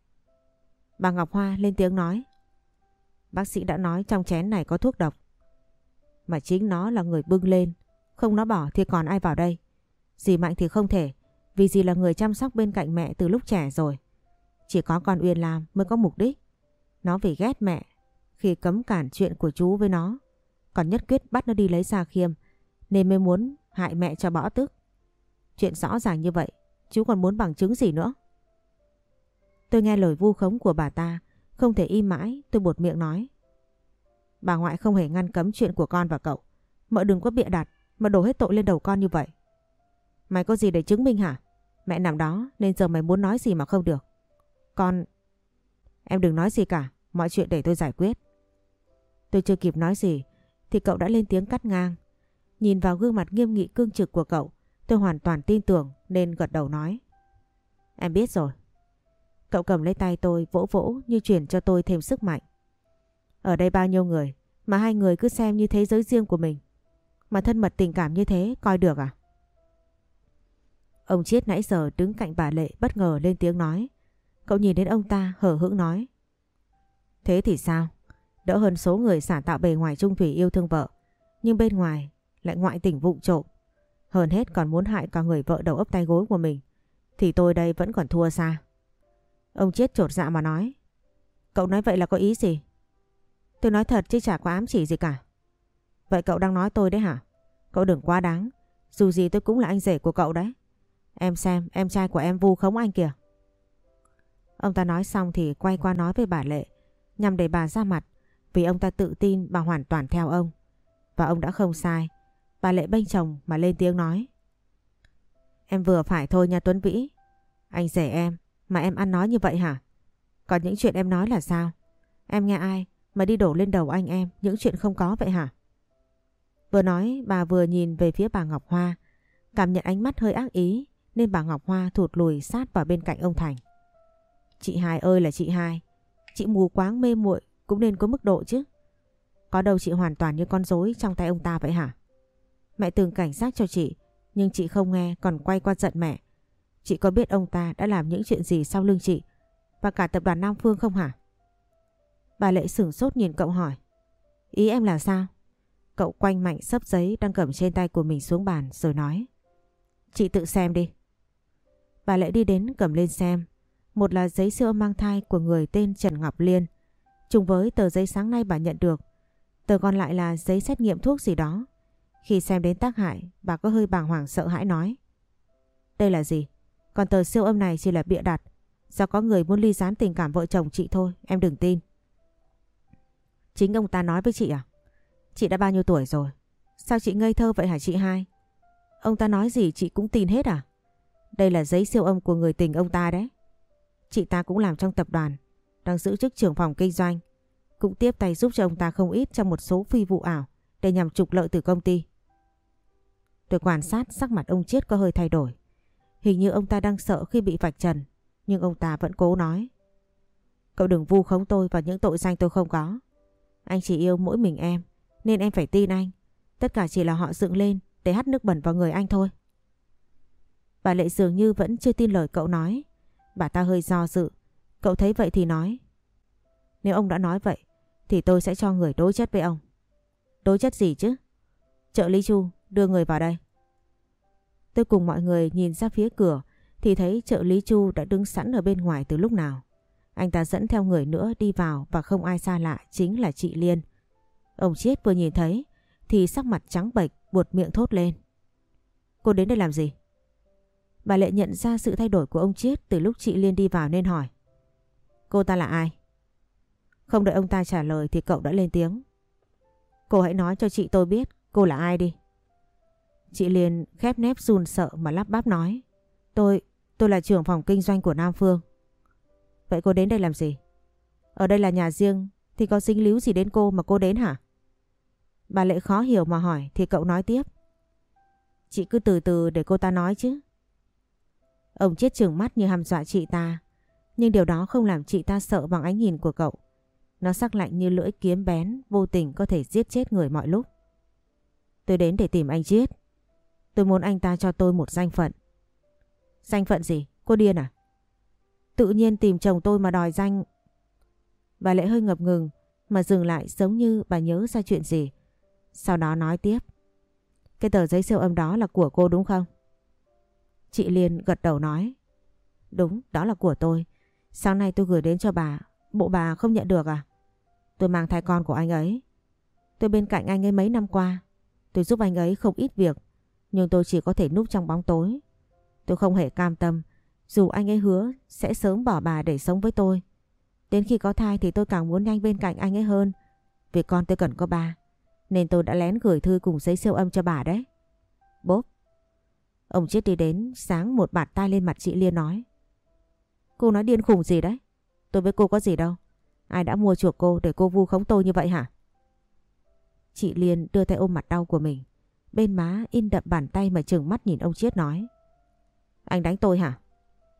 Bà Ngọc Hoa lên tiếng nói. Bác sĩ đã nói trong chén này có thuốc độc. Mà chính nó là người bưng lên. Không nó bỏ thì còn ai vào đây. Dì Mạnh thì không thể. Vì dì là người chăm sóc bên cạnh mẹ từ lúc trẻ rồi. Chỉ có con Uyên làm mới có mục đích. Nó vì ghét mẹ khi cấm cản chuyện của chú với nó. Còn nhất quyết bắt nó đi lấy Gia Khiêm nên mới muốn hại mẹ cho bỏ tức. Chuyện rõ ràng như vậy, chú còn muốn bằng chứng gì nữa? Tôi nghe lời vu khống của bà ta, không thể im mãi, tôi buột miệng nói. Bà ngoại không hề ngăn cấm chuyện của con và cậu. Mợ đừng có bịa đặt mà đổ hết tội lên đầu con như vậy. Mày có gì để chứng minh hả? Mẹ nằm đó nên giờ mày muốn nói gì mà không được. Con... Em đừng nói gì cả, mọi chuyện để tôi giải quyết. Tôi chưa kịp nói gì thì cậu đã lên tiếng cắt ngang. Nhìn vào gương mặt nghiêm nghị cương trực của cậu, tôi hoàn toàn tin tưởng nên gật đầu nói. Em biết rồi. Cậu cầm lấy tay tôi vỗ vỗ như truyền cho tôi thêm sức mạnh. Ở đây bao nhiêu người mà hai người cứ xem như thế giới riêng của mình. Mà thân mật tình cảm như thế coi được à? Ông Chiết nãy giờ đứng cạnh bà Lệ bất ngờ lên tiếng nói. Cậu nhìn đến ông ta hở hững nói. Thế thì sao? Đỡ hơn số người xả tạo bề ngoài trung thủy yêu thương vợ. Nhưng bên ngoài lại ngoại tình vụng trộm. Hơn hết còn muốn hại cả người vợ đầu ấp tay gối của mình. Thì tôi đây vẫn còn thua xa. Ông Chiết trột dạ mà nói. Cậu nói vậy là có ý gì? Tôi nói thật chứ chả có ám chỉ gì cả. Vậy cậu đang nói tôi đấy hả? Cậu đừng quá đáng. Dù gì tôi cũng là anh rể của cậu đấy. Em xem, em trai của em vu khống anh kìa. Ông ta nói xong thì quay qua nói với bà Lệ, nhằm để bà ra mặt, vì ông ta tự tin bà hoàn toàn theo ông. Và ông đã không sai. Bà Lệ bênh chồng mà lên tiếng nói. Em vừa phải thôi nha Tuấn Vĩ. Anh rể em, mà em ăn nói như vậy hả? Còn những chuyện em nói là sao? Em nghe ai mà đi đổ lên đầu anh em những chuyện không có vậy hả? Vừa nói bà vừa nhìn về phía bà Ngọc Hoa, cảm nhận ánh mắt hơi ác ý nên bà Ngọc Hoa thụt lùi sát vào bên cạnh ông Thành. Chị hai ơi là chị hai, chị mù quáng mê muội cũng nên có mức độ chứ. Có đâu chị hoàn toàn như con rối trong tay ông ta vậy hả? Mẹ từng cảnh giác cho chị, nhưng chị không nghe còn quay qua giận mẹ. Chị có biết ông ta đã làm những chuyện gì sau lưng chị và cả tập đoàn Nam Phương không hả? Bà Lệ sửng sốt nhìn cậu hỏi. Ý em là sao? Cậu quanh mạnh sấp giấy đang cầm trên tay của mình xuống bàn rồi nói. Chị tự xem đi. Bà Lệ đi đến cầm lên xem. Một là giấy siêu âm mang thai của người tên Trần Ngọc Liên. Trùng với tờ giấy sáng nay bà nhận được. Tờ còn lại là giấy xét nghiệm thuốc gì đó. Khi xem đến tác hại, bà có hơi bàng hoàng sợ hãi nói. Đây là gì? Còn tờ siêu âm này chỉ là bịa đặt. Do có người muốn ly gián tình cảm vợ chồng chị thôi, em đừng tin. Chính ông ta nói với chị à? Chị đã bao nhiêu tuổi rồi? Sao chị ngây thơ vậy hả chị hai? Ông ta nói gì chị cũng tin hết à? Đây là giấy siêu âm của người tình ông ta đấy. Chị ta cũng làm trong tập đoàn, đang giữ chức trưởng phòng kinh doanh. Cũng tiếp tay giúp cho ông ta không ít trong một số phi vụ ảo để nhằm trục lợi từ công ty. Tôi quan sát sắc mặt ông Chiết có hơi thay đổi. Hình như ông ta đang sợ khi bị vạch trần, nhưng ông ta vẫn cố nói. Cậu đừng vu khống tôi vào những tội danh tôi không có. Anh chỉ yêu mỗi mình em, nên em phải tin anh. Tất cả chỉ là họ dựng lên để hắt nước bẩn vào người anh thôi. Bà Lệ dường như vẫn chưa tin lời cậu nói. Bà ta hơi do dự. Cậu thấy vậy thì nói. Nếu ông đã nói vậy, thì tôi sẽ cho người đối chất với ông. Đối chất gì chứ? Trợ lý Chu, đưa người vào đây. Tôi cùng mọi người nhìn ra phía cửa thì thấy trợ lý Chu đã đứng sẵn ở bên ngoài từ lúc nào. Anh ta dẫn theo người nữa đi vào và không ai xa lạ chính là chị Liên. Ông Chiết vừa nhìn thấy thì sắc mặt trắng bệch buột miệng thốt lên. Cô đến đây làm gì? Bà Lệ nhận ra sự thay đổi của ông Chiết từ lúc chị Liên đi vào nên hỏi. Cô ta là ai? Không đợi ông ta trả lời thì cậu đã lên tiếng. Cô hãy nói cho chị tôi biết cô là ai đi. Chị Liên khép nép run sợ mà lắp bắp nói. Tôi, tôi là trưởng phòng kinh doanh của Nam Phương. Vậy cô đến đây làm gì? Ở đây là nhà riêng thì có dính líu gì đến cô mà cô đến hả? Bà Lệ khó hiểu mà hỏi thì cậu nói tiếp. Chị cứ từ từ để cô ta nói chứ. Ông chết trừng mắt như hăm dọa chị ta. Nhưng điều đó không làm chị ta sợ bằng ánh nhìn của cậu. Nó sắc lạnh như lưỡi kiếm bén, vô tình có thể giết chết người mọi lúc. Tôi đến để tìm anh Chiết. Tôi muốn anh ta cho tôi một danh phận. Danh phận gì? Cô điên à? Tự nhiên tìm chồng tôi mà đòi danh... Bà Lệ hơi ngập ngừng mà dừng lại giống như bà nhớ ra chuyện gì. Sau đó nói tiếp. Cái tờ giấy siêu âm đó là của cô đúng không? Chị Liên gật đầu nói. Đúng, đó là của tôi. Sáng nay tôi gửi đến cho bà. Bộ bà không nhận được à? Tôi mang thai con của anh ấy. Tôi bên cạnh anh ấy mấy năm qua. Tôi giúp anh ấy không ít việc. Nhưng tôi chỉ có thể núp trong bóng tối. Tôi không hề cam tâm. Dù anh ấy hứa sẽ sớm bỏ bà để sống với tôi. Đến khi có thai thì tôi càng muốn nhanh bên cạnh anh ấy hơn. Vì con tôi cần có ba. Nên tôi đã lén gửi thư cùng giấy siêu âm cho bà đấy. Bốp. Ông chết đi đến, sáng một bạt tay lên mặt chị Liên nói. Cô nói điên khùng gì đấy? Tôi với cô có gì đâu. Ai đã mua chuộc cô để cô vu khống tôi như vậy hả? Chị Liên đưa tay ôm mặt đau của mình. Bên má in đậm bàn tay mà trừng mắt nhìn ông Chiết nói. Anh đánh tôi hả?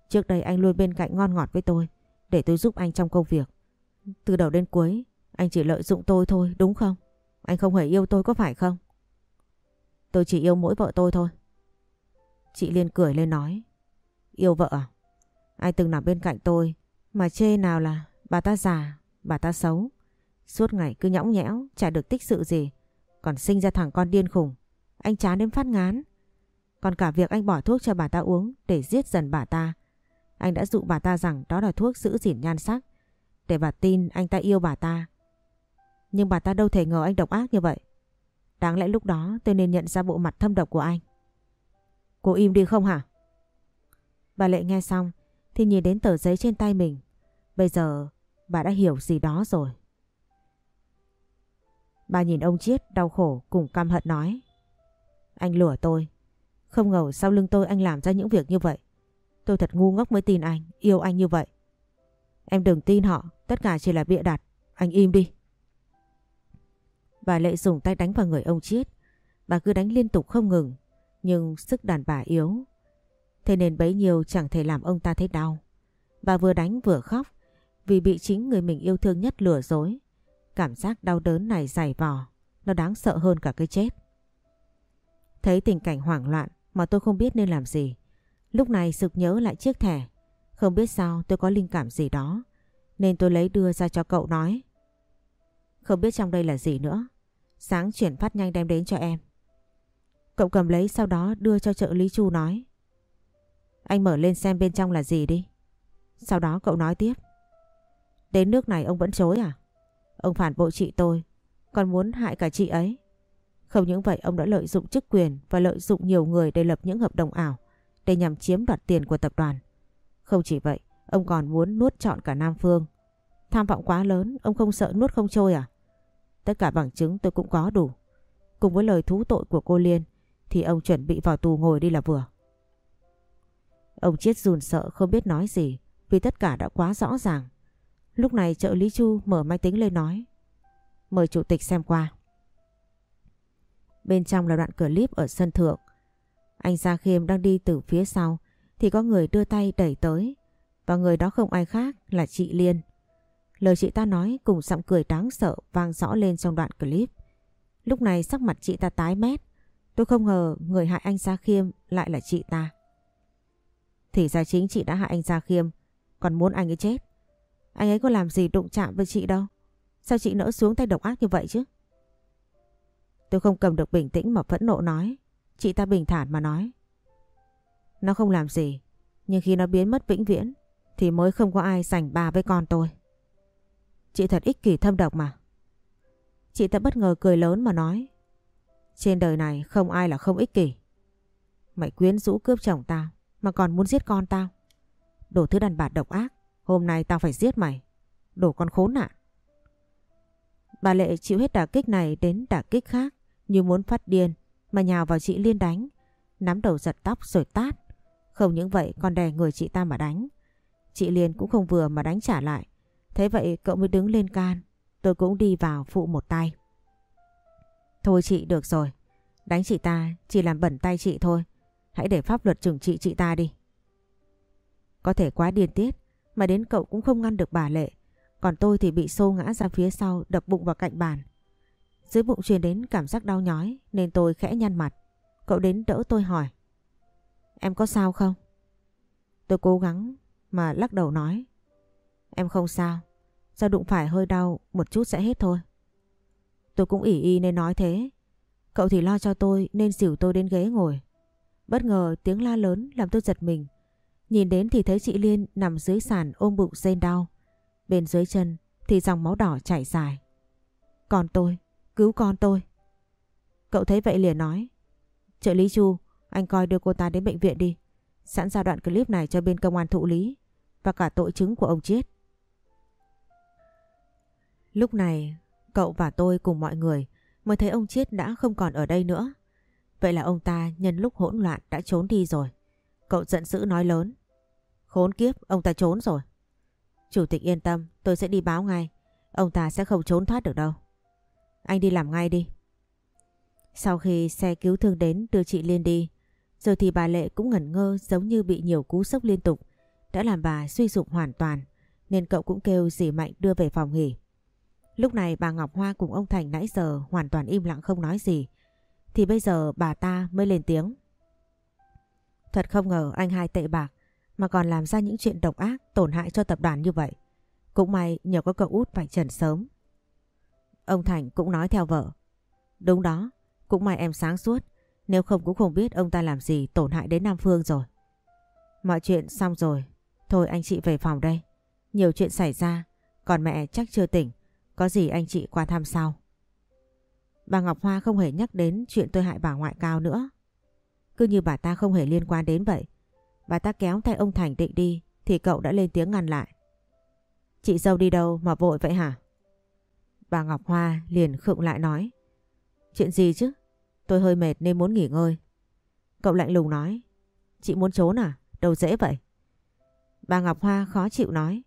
Trước đây anh luôn bên cạnh ngon ngọt với tôi, để tôi giúp anh trong công việc. Từ đầu đến cuối, anh chỉ lợi dụng tôi thôi, đúng không? Anh không hề yêu tôi có phải không? Tôi chỉ yêu mỗi vợ tôi thôi. Chị Liên cười lên nói. Yêu vợ à? Ai từng nằm bên cạnh tôi mà chê nào là bà ta già, bà ta xấu. Suốt ngày cứ nhõng nhẽo, chả được tích sự gì. Còn sinh ra thằng con điên khùng. Anh chán đến phát ngán. Còn cả việc anh bỏ thuốc cho bà ta uống để giết dần bà ta. Anh đã dụ bà ta rằng đó là thuốc giữ gìn nhan sắc. Để bà tin anh ta yêu bà ta. Nhưng bà ta đâu thể ngờ anh độc ác như vậy. Đáng lẽ lúc đó tôi nên nhận ra bộ mặt thâm độc của anh. Cô im đi không hả? Bà Lệ nghe xong thì nhìn đến tờ giấy trên tay mình. Bây giờ bà đã hiểu gì đó rồi. Bà nhìn ông Chiết đau khổ cùng căm hận nói. Anh lừa tôi. Không ngờ sau lưng tôi anh làm ra những việc như vậy. Tôi thật ngu ngốc mới tin anh, yêu anh như vậy. Em đừng tin họ, tất cả chỉ là bịa đặt. Anh im đi. Bà Lệ dùng tay đánh vào người ông Chiết. Bà cứ đánh liên tục không ngừng. Nhưng sức đàn bà yếu. Thế nên bấy nhiêu chẳng thể làm ông ta thấy đau. Bà vừa đánh vừa khóc. Vì bị chính người mình yêu thương nhất lừa dối. Cảm giác đau đớn này dày vò. Nó đáng sợ hơn cả cái chết. Thấy tình cảnh hoảng loạn mà tôi không biết nên làm gì. Lúc này sực nhớ lại chiếc thẻ. Không biết sao tôi có linh cảm gì đó. Nên tôi lấy đưa ra cho cậu nói. Không biết trong đây là gì nữa. Sáng chuyển phát nhanh đem đến cho em. Cậu cầm lấy sau đó đưa cho trợ lý Chu nói. Anh mở lên xem bên trong là gì đi. Sau đó cậu nói tiếp. Đến nước này ông vẫn chối à? Ông phản bội chị tôi, còn muốn hại cả chị ấy. Không những vậy ông đã lợi dụng chức quyền và lợi dụng nhiều người để lập những hợp đồng ảo để nhằm chiếm đoạt tiền của tập đoàn. Không chỉ vậy, ông còn muốn nuốt trọn cả Nam Phương. Tham vọng quá lớn, ông không sợ nuốt không trôi à? Tất cả bằng chứng tôi cũng có đủ. Cùng với lời thú tội của cô Liên, thì ông chuẩn bị vào tù ngồi đi là vừa. Ông chết run sợ, không biết nói gì, vì tất cả đã quá rõ ràng. Lúc này trợ lý Chu mở máy tính lên nói. Mời chủ tịch xem qua. Bên trong là đoạn clip ở sân thượng. Anh Gia Khiêm đang đi từ phía sau, thì có người đưa tay đẩy tới, và người đó không ai khác là chị Liên. Lời chị ta nói cùng giọng cười đáng sợ vang rõ lên trong đoạn clip. Lúc này sắc mặt chị ta tái mét. Tôi không ngờ người hại anh Gia Khiêm lại là chị ta. Thì ra chính chị đã hại anh Gia Khiêm, còn muốn anh ấy chết. Anh ấy có làm gì đụng chạm với chị đâu. Sao chị nỡ xuống tay độc ác như vậy chứ? Tôi không cầm được bình tĩnh mà phẫn nộ nói. Chị ta bình thản mà nói. Nó không làm gì, nhưng khi nó biến mất vĩnh viễn thì mới không có ai giành bà với con tôi. Chị thật ích kỷ thâm độc mà. Chị ta bất ngờ cười lớn mà nói. Trên đời này không ai là không ích kỷ. Mày quyến rũ cướp chồng tao mà còn muốn giết con tao. Đồ thứ đàn bà độc ác. Hôm nay tao phải giết mày. Đồ con khốn nạn. Bà Lệ chịu hết đả kích này đến đả kích khác, như muốn phát điên, mà nhào vào chị Liên đánh. Nắm đầu giật tóc rồi tát. Không những vậy, còn đè người chị ta mà đánh. Chị Liên cũng không vừa mà đánh trả lại. Thế vậy cậu mới đứng lên can. Tôi cũng đi vào phụ một tay. Thôi chị, được rồi. Đánh chị ta chỉ làm bẩn tay chị thôi. Hãy để pháp luật trừng trị chị ta đi. Có thể quá điên tiết, mà đến cậu cũng không ngăn được bà Lệ. Còn tôi thì bị xô ngã ra phía sau, đập bụng vào cạnh bàn. Dưới bụng truyền đến cảm giác đau nhói, nên tôi khẽ nhăn mặt. Cậu đến đỡ tôi hỏi. Em có sao không? Tôi cố gắng mà lắc đầu nói. Em không sao. Do đụng phải hơi đau một chút sẽ hết thôi. Tôi cũng ỉ y nên nói thế. Cậu thì lo cho tôi nên xỉu tôi đến ghế ngồi. Bất ngờ tiếng la lớn làm tôi giật mình. Nhìn đến thì thấy chị Liên nằm dưới sàn ôm bụng rên đau. Bên dưới chân thì dòng máu đỏ chảy dài. Còn tôi, cứu con tôi. Cậu thấy vậy liền nói. Trợ lý Chu, anh coi đưa cô ta đến bệnh viện đi. Sẵn ra đoạn clip này cho bên công an thụ lý và cả tội chứng của ông Chiết. Lúc này, cậu và tôi cùng mọi người mới thấy ông Chiết đã không còn ở đây nữa. Vậy là ông ta nhân lúc hỗn loạn đã trốn đi rồi. Cậu giận dữ nói lớn. Khốn kiếp, ông ta trốn rồi. Chủ tịch yên tâm, tôi sẽ đi báo ngay. Ông ta sẽ không trốn thoát được đâu. Anh đi làm ngay đi. Sau khi xe cứu thương đến đưa chị Liên đi, rồi thì bà Lệ cũng ngẩn ngơ giống như bị nhiều cú sốc liên tục, đã làm bà suy sụp hoàn toàn, nên cậu cũng kêu dì Mạnh đưa về phòng nghỉ. Lúc này bà Ngọc Hoa cùng ông Thành nãy giờ hoàn toàn im lặng không nói gì, thì bây giờ bà ta mới lên tiếng. Thật không ngờ anh hai tệ bạc mà còn làm ra những chuyện độc ác tổn hại cho tập đoàn như vậy. Cũng may nhờ có cậu út phải trần sớm. Ông Thành cũng nói theo vợ. Đúng đó, cũng may em sáng suốt. Nếu không cũng không biết ông ta làm gì tổn hại đến Nam Phương rồi. Mọi chuyện xong rồi. Thôi anh chị về phòng đây. Nhiều chuyện xảy ra. Còn mẹ chắc chưa tỉnh. Có gì anh chị qua thăm sau. Bà Ngọc Hoa không hề nhắc đến chuyện tôi hại bà ngoại cao nữa. Cứ như bà ta không hề liên quan đến vậy. Bà ta kéo tay ông Thành định đi, thì cậu đã lên tiếng ngăn lại. Chị dâu đi đâu mà vội vậy hả? Bà Ngọc Hoa liền khựng lại nói. Chuyện gì chứ? Tôi hơi mệt nên muốn nghỉ ngơi. Cậu lạnh lùng nói. Chị muốn trốn à? Đâu dễ vậy? Bà Ngọc Hoa khó chịu nói.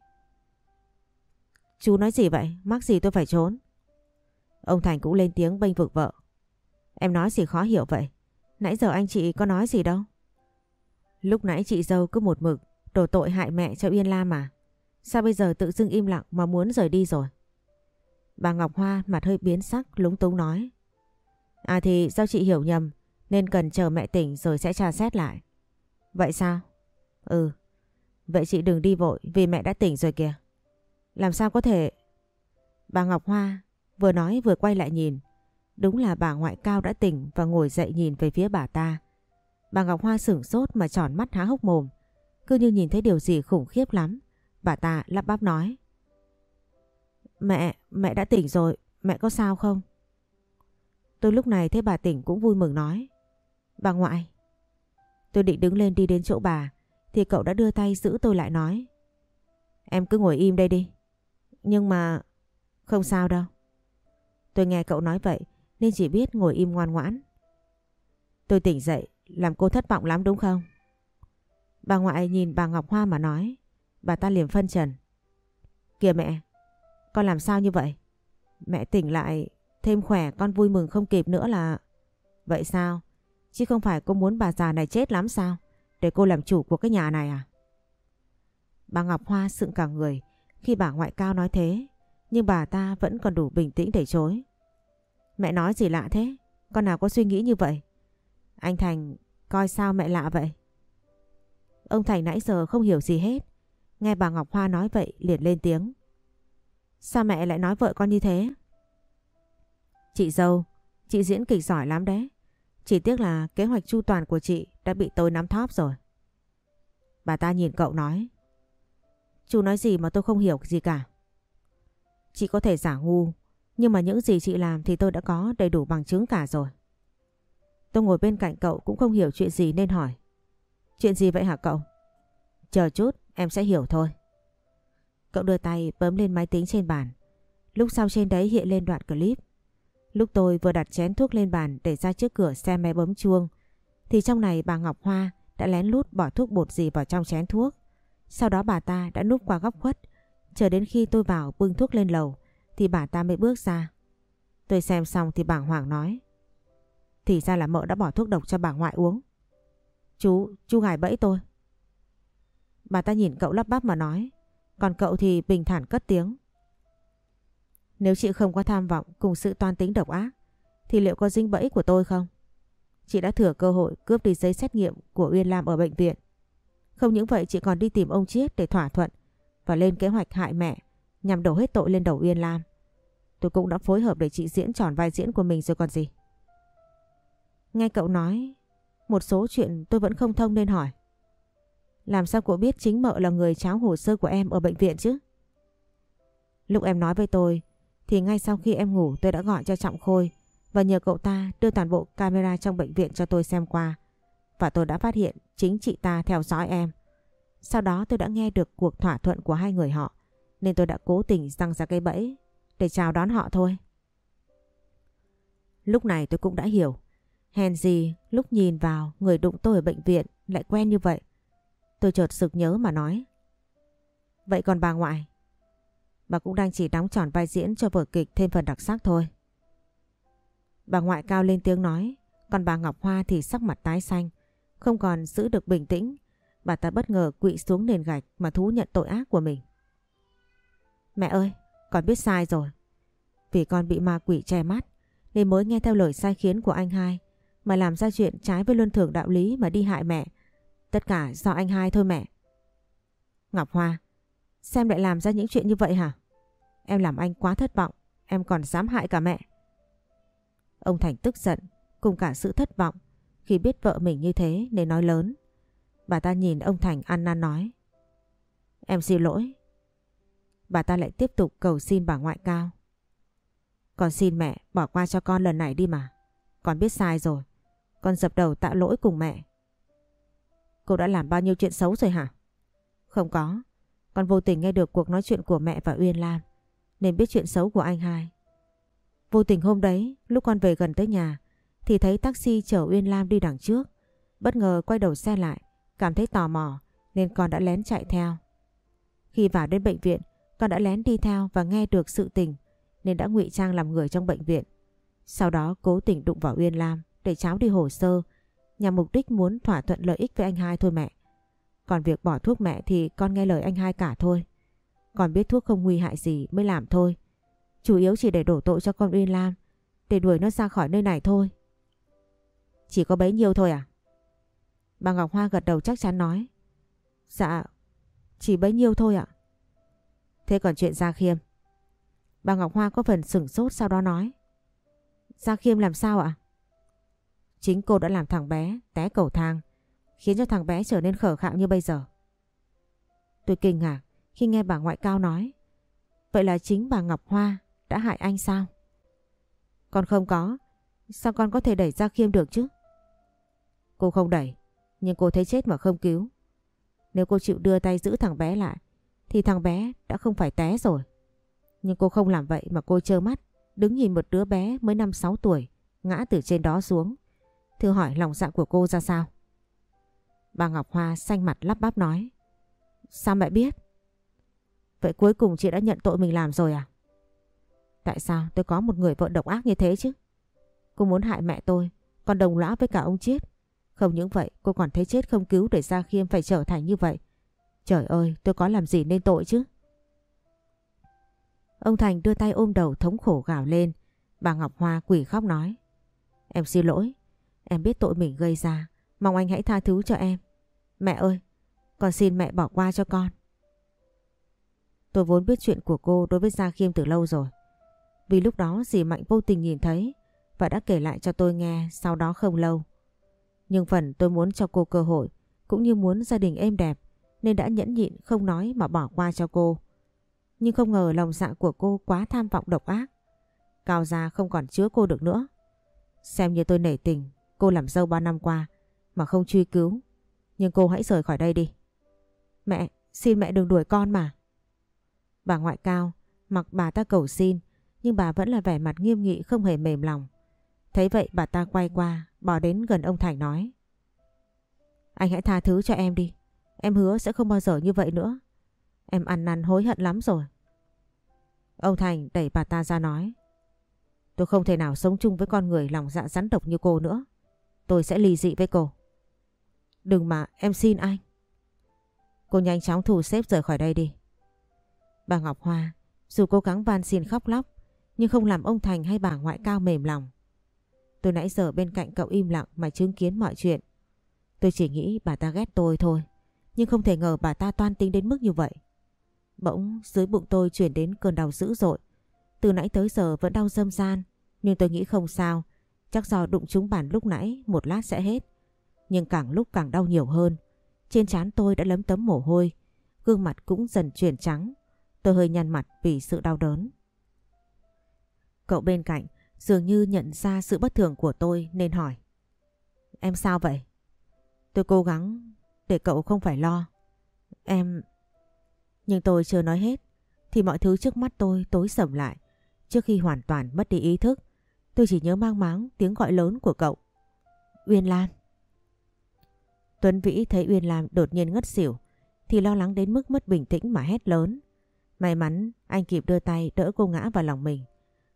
Chú nói gì vậy? Mắc gì tôi phải trốn? Ông Thành cũng lên tiếng bênh vực vợ. Em nói gì khó hiểu vậy? Nãy giờ anh chị có nói gì đâu? Lúc nãy chị dâu cứ một mực đổ tội hại mẹ cho Yên Lam mà. Sao bây giờ tự dưng im lặng mà muốn rời đi rồi? Bà Ngọc Hoa mặt hơi biến sắc, lúng túng nói. À thì do chị hiểu nhầm, nên cần chờ mẹ tỉnh rồi sẽ tra xét lại. Vậy sao? Ừ. Vậy chị đừng đi vội vì mẹ đã tỉnh rồi kìa. Làm sao có thể... Bà Ngọc Hoa vừa nói vừa quay lại nhìn. Đúng là bà ngoại cao đã tỉnh và ngồi dậy nhìn về phía bà ta. Bà Ngọc Hoa sửng sốt mà tròn mắt há hốc mồm. Cứ như nhìn thấy điều gì khủng khiếp lắm. Bà ta lắp bắp nói. Mẹ, mẹ đã tỉnh rồi, mẹ có sao không? Tôi lúc này thấy bà tỉnh cũng vui mừng nói. Bà ngoại. Tôi định đứng lên đi đến chỗ bà, thì cậu đã đưa tay giữ tôi lại nói. Em cứ ngồi im đây đi. Nhưng mà... Không sao đâu. Tôi nghe cậu nói vậy nên chỉ biết ngồi im ngoan ngoãn. Tôi tỉnh dậy, làm cô thất vọng lắm đúng không? Bà ngoại nhìn bà Ngọc Hoa mà nói. Bà ta liền phân trần. Kìa mẹ, con làm sao như vậy? Mẹ tỉnh lại, thêm khỏe con vui mừng không kịp nữa là... Vậy sao? Chứ không phải cô muốn bà già này chết lắm sao? Để cô làm chủ của cái nhà này à? Bà Ngọc Hoa sững cả người khi bà ngoại cao nói thế. Nhưng bà ta vẫn còn đủ bình tĩnh để chối. Mẹ nói gì lạ thế? Con nào có suy nghĩ như vậy? Anh Thành coi sao mẹ lạ vậy? Ông Thành nãy giờ không hiểu gì hết. Nghe bà Ngọc Hoa nói vậy liền lên tiếng. Sao mẹ lại nói vợ con như thế? Chị dâu, chị diễn kịch giỏi lắm đấy. Chỉ tiếc là kế hoạch chu toàn của chị đã bị tôi nắm thóp rồi. Bà ta nhìn cậu nói. Chú nói gì mà tôi không hiểu gì cả. Chị có thể giả ngu, nhưng mà những gì chị làm thì tôi đã có đầy đủ bằng chứng cả rồi. Tôi ngồi bên cạnh cậu cũng không hiểu chuyện gì nên hỏi. Chuyện gì vậy hả cậu? Chờ chút, em sẽ hiểu thôi. Cậu đưa tay bấm lên máy tính trên bàn. Lúc sau trên đấy hiện lên đoạn clip. Lúc tôi vừa đặt chén thuốc lên bàn để ra trước cửa xe máy bấm chuông, thì trong này bà Ngọc Hoa đã lén lút bỏ thuốc bột gì vào trong chén thuốc. Sau đó bà ta đã núp qua góc khuất, chờ đến khi tôi vào bưng thuốc lên lầu, thì bà ta mới bước ra. Tôi xem xong thì bảng hoàng nói. Thì ra là mợ đã bỏ thuốc độc cho bà ngoại uống. Chú, chú gài bẫy tôi. Bà ta nhìn cậu lắp bắp mà nói. Còn cậu thì bình thản cất tiếng. Nếu chị không có tham vọng cùng sự toan tính độc ác, thì liệu có dính bẫy của tôi không? Chị đã thừa cơ hội cướp đi giấy xét nghiệm của Uyên Lam ở bệnh viện. Không những vậy chị còn đi tìm ông Chiết để thỏa thuận và lên kế hoạch hại mẹ nhằm đổ hết tội lên đầu Uyên Lam. Tôi cũng đã phối hợp để chị diễn tròn vai diễn của mình rồi còn gì. Nghe cậu nói, một số chuyện tôi vẫn không thông nên hỏi. Làm sao cô biết chính mợ là người tráo hồ sơ của em ở bệnh viện chứ? Lúc em nói với tôi thì ngay sau khi em ngủ tôi đã gọi cho Trọng Khôi và nhờ cậu ta đưa toàn bộ camera trong bệnh viện cho tôi xem qua. Và tôi đã phát hiện chính chị ta theo dõi em. Sau đó tôi đã nghe được cuộc thỏa thuận của hai người họ nên tôi đã cố tình răng ra cây bẫy để chào đón họ thôi. Lúc này tôi cũng đã hiểu Hèn gì lúc nhìn vào người đụng tôi ở bệnh viện lại quen như vậy. Tôi chợt sực nhớ mà nói. Vậy còn bà ngoại? Bà cũng đang chỉ đóng tròn vai diễn cho vở kịch thêm phần đặc sắc thôi. Bà ngoại cao lên tiếng nói, còn bà Ngọc Hoa thì sắc mặt tái xanh, không còn giữ được bình tĩnh. Bà ta bất ngờ quỵ xuống nền gạch mà thú nhận tội ác của mình. Mẹ ơi, con biết sai rồi. Vì con bị ma quỷ che mắt nên mới nghe theo lời sai khiến của anh hai mà làm ra chuyện trái với luân thường đạo lý mà đi hại mẹ. Tất cả do anh hai thôi mẹ. Ngọc Hoa, xem lại làm ra những chuyện như vậy hả? Em làm anh quá thất vọng, em còn dám hại cả mẹ. Ông Thành tức giận, cùng cả sự thất vọng khi biết vợ mình như thế nên nói lớn. Bà ta nhìn ông Thành ăn năn nói. Em xin lỗi. Bà ta lại tiếp tục cầu xin bà ngoại cao. Con xin mẹ bỏ qua cho con lần này đi mà. Con biết sai rồi. Con dập đầu tạ lỗi cùng mẹ. Cô đã làm bao nhiêu chuyện xấu rồi hả? Không có. Con vô tình nghe được cuộc nói chuyện của mẹ và Uyên Lam. Nên biết chuyện xấu của anh hai. Vô tình hôm đấy, lúc con về gần tới nhà, thì thấy taxi chở Uyên Lam đi đằng trước. Bất ngờ quay đầu xe lại, cảm thấy tò mò nên con đã lén chạy theo. Khi vào đến bệnh viện, con đã lén đi theo và nghe được sự tình nên đã ngụy trang làm người trong bệnh viện. Sau đó cố tình đụng vào Uyên Lam để cháu đi hồ sơ nhằm mục đích muốn thỏa thuận lợi ích với anh hai thôi mẹ. Còn việc bỏ thuốc mẹ thì con nghe lời anh hai cả thôi. Còn biết thuốc không nguy hại gì mới làm thôi. Chủ yếu chỉ để đổ tội cho con Uyên Lam để đuổi nó ra khỏi nơi này thôi. Chỉ có bấy nhiêu thôi à? Bà Ngọc Hoa gật đầu chắc chắn nói. Dạ, chỉ bấy nhiêu thôi ạ. Thế còn chuyện Gia Khiêm? Bà Ngọc Hoa có phần sửng sốt sau đó nói. Gia Khiêm làm sao ạ? Chính cô đã làm thằng bé té cầu thang, khiến cho thằng bé trở nên khở khạo như bây giờ. Tôi kinh ngạc khi nghe bà ngoại cao nói. Vậy là chính bà Ngọc Hoa đã hại anh sao? Con không có, sao con có thể đẩy Gia Khiêm được chứ? Cô không đẩy, nhưng cô thấy chết mà không cứu. Nếu cô chịu đưa tay giữ thằng bé lại, thì thằng bé đã không phải té rồi. Nhưng cô không làm vậy mà cô trơ mắt, đứng nhìn một đứa bé mới 5-6 tuổi, ngã từ trên đó xuống. Thưa hỏi lòng dạ của cô ra sao? Bà Ngọc Hoa xanh mặt lắp bắp nói. Sao mẹ biết? Vậy cuối cùng chị đã nhận tội mình làm rồi à? Tại sao tôi có một người vợ độc ác như thế chứ? Cô muốn hại mẹ tôi, còn đồng lõa với cả ông Chiết. Không những vậy cô còn thấy chết không cứu để Gia Khiêm phải trở thành như vậy. Trời ơi tôi có làm gì nên tội chứ? Ông Thành đưa tay ôm đầu thống khổ gào lên. Bà Ngọc Hoa quỷ khóc nói. Em xin lỗi. Em biết tội mình gây ra. Mong anh hãy tha thứ cho em. Mẹ ơi, con xin mẹ bỏ qua cho con. Tôi vốn biết chuyện của cô đối với Gia Khiêm từ lâu rồi. Vì lúc đó dì Mạnh vô tình nhìn thấy và đã kể lại cho tôi nghe sau đó không lâu. Nhưng phần tôi muốn cho cô cơ hội cũng như muốn gia đình êm đẹp nên đã nhẫn nhịn không nói mà bỏ qua cho cô. Nhưng không ngờ lòng dạ của cô quá tham vọng độc ác. Cao gia không còn chứa cô được nữa. Xem như tôi nể tình cô làm dâu bao năm qua mà không truy cứu. Nhưng cô hãy rời khỏi đây đi. Mẹ, xin mẹ đừng đuổi con mà. Bà ngoại cao, mặc bà ta cầu xin, nhưng bà vẫn là vẻ mặt nghiêm nghị không hề mềm lòng. Thấy vậy bà ta quay qua, bỏ đến gần ông Thành nói. Anh hãy tha thứ cho em đi. Em hứa sẽ không bao giờ như vậy nữa. Em ăn năn hối hận lắm rồi. Ông Thành đẩy bà ta ra nói. Tôi không thể nào sống chung với con người lòng dạ rắn độc như cô nữa. Tôi sẽ ly dị với cô. Đừng mà, em xin anh. Cô nhanh chóng thu xếp rời khỏi đây đi. Bà Ngọc Hoa, dù cố gắng van xin khóc lóc, nhưng không làm ông Thành hay bà ngoại cao mềm lòng. Tôi nãy giờ bên cạnh cậu im lặng mà chứng kiến mọi chuyện. Tôi chỉ nghĩ bà ta ghét tôi thôi, nhưng không thể ngờ bà ta toan tính đến mức như vậy. Bỗng dưới bụng tôi chuyển đến cơn đau dữ dội. Từ nãy tới giờ vẫn đau dâm gian, nhưng tôi nghĩ không sao. Chắc do đụng trúng bàn lúc nãy một lát sẽ hết. Nhưng càng lúc càng đau nhiều hơn. Trên trán tôi đã lấm tấm mồ hôi, gương mặt cũng dần chuyển trắng. Tôi hơi nhăn mặt vì sự đau đớn. Cậu bên cạnh dường như nhận ra sự bất thường của tôi nên hỏi. Em sao vậy? Tôi cố gắng để cậu không phải lo. Em... Nhưng tôi chưa nói hết, thì mọi thứ trước mắt tôi tối sầm lại. Trước khi hoàn toàn mất đi ý thức, tôi chỉ nhớ mang máng tiếng gọi lớn của cậu. Uyên Lam. Tuấn Vĩ thấy Uyên Lam đột nhiên ngất xỉu, thì lo lắng đến mức mất bình tĩnh mà hét lớn. May mắn anh kịp đưa tay đỡ cô ngã vào lòng mình.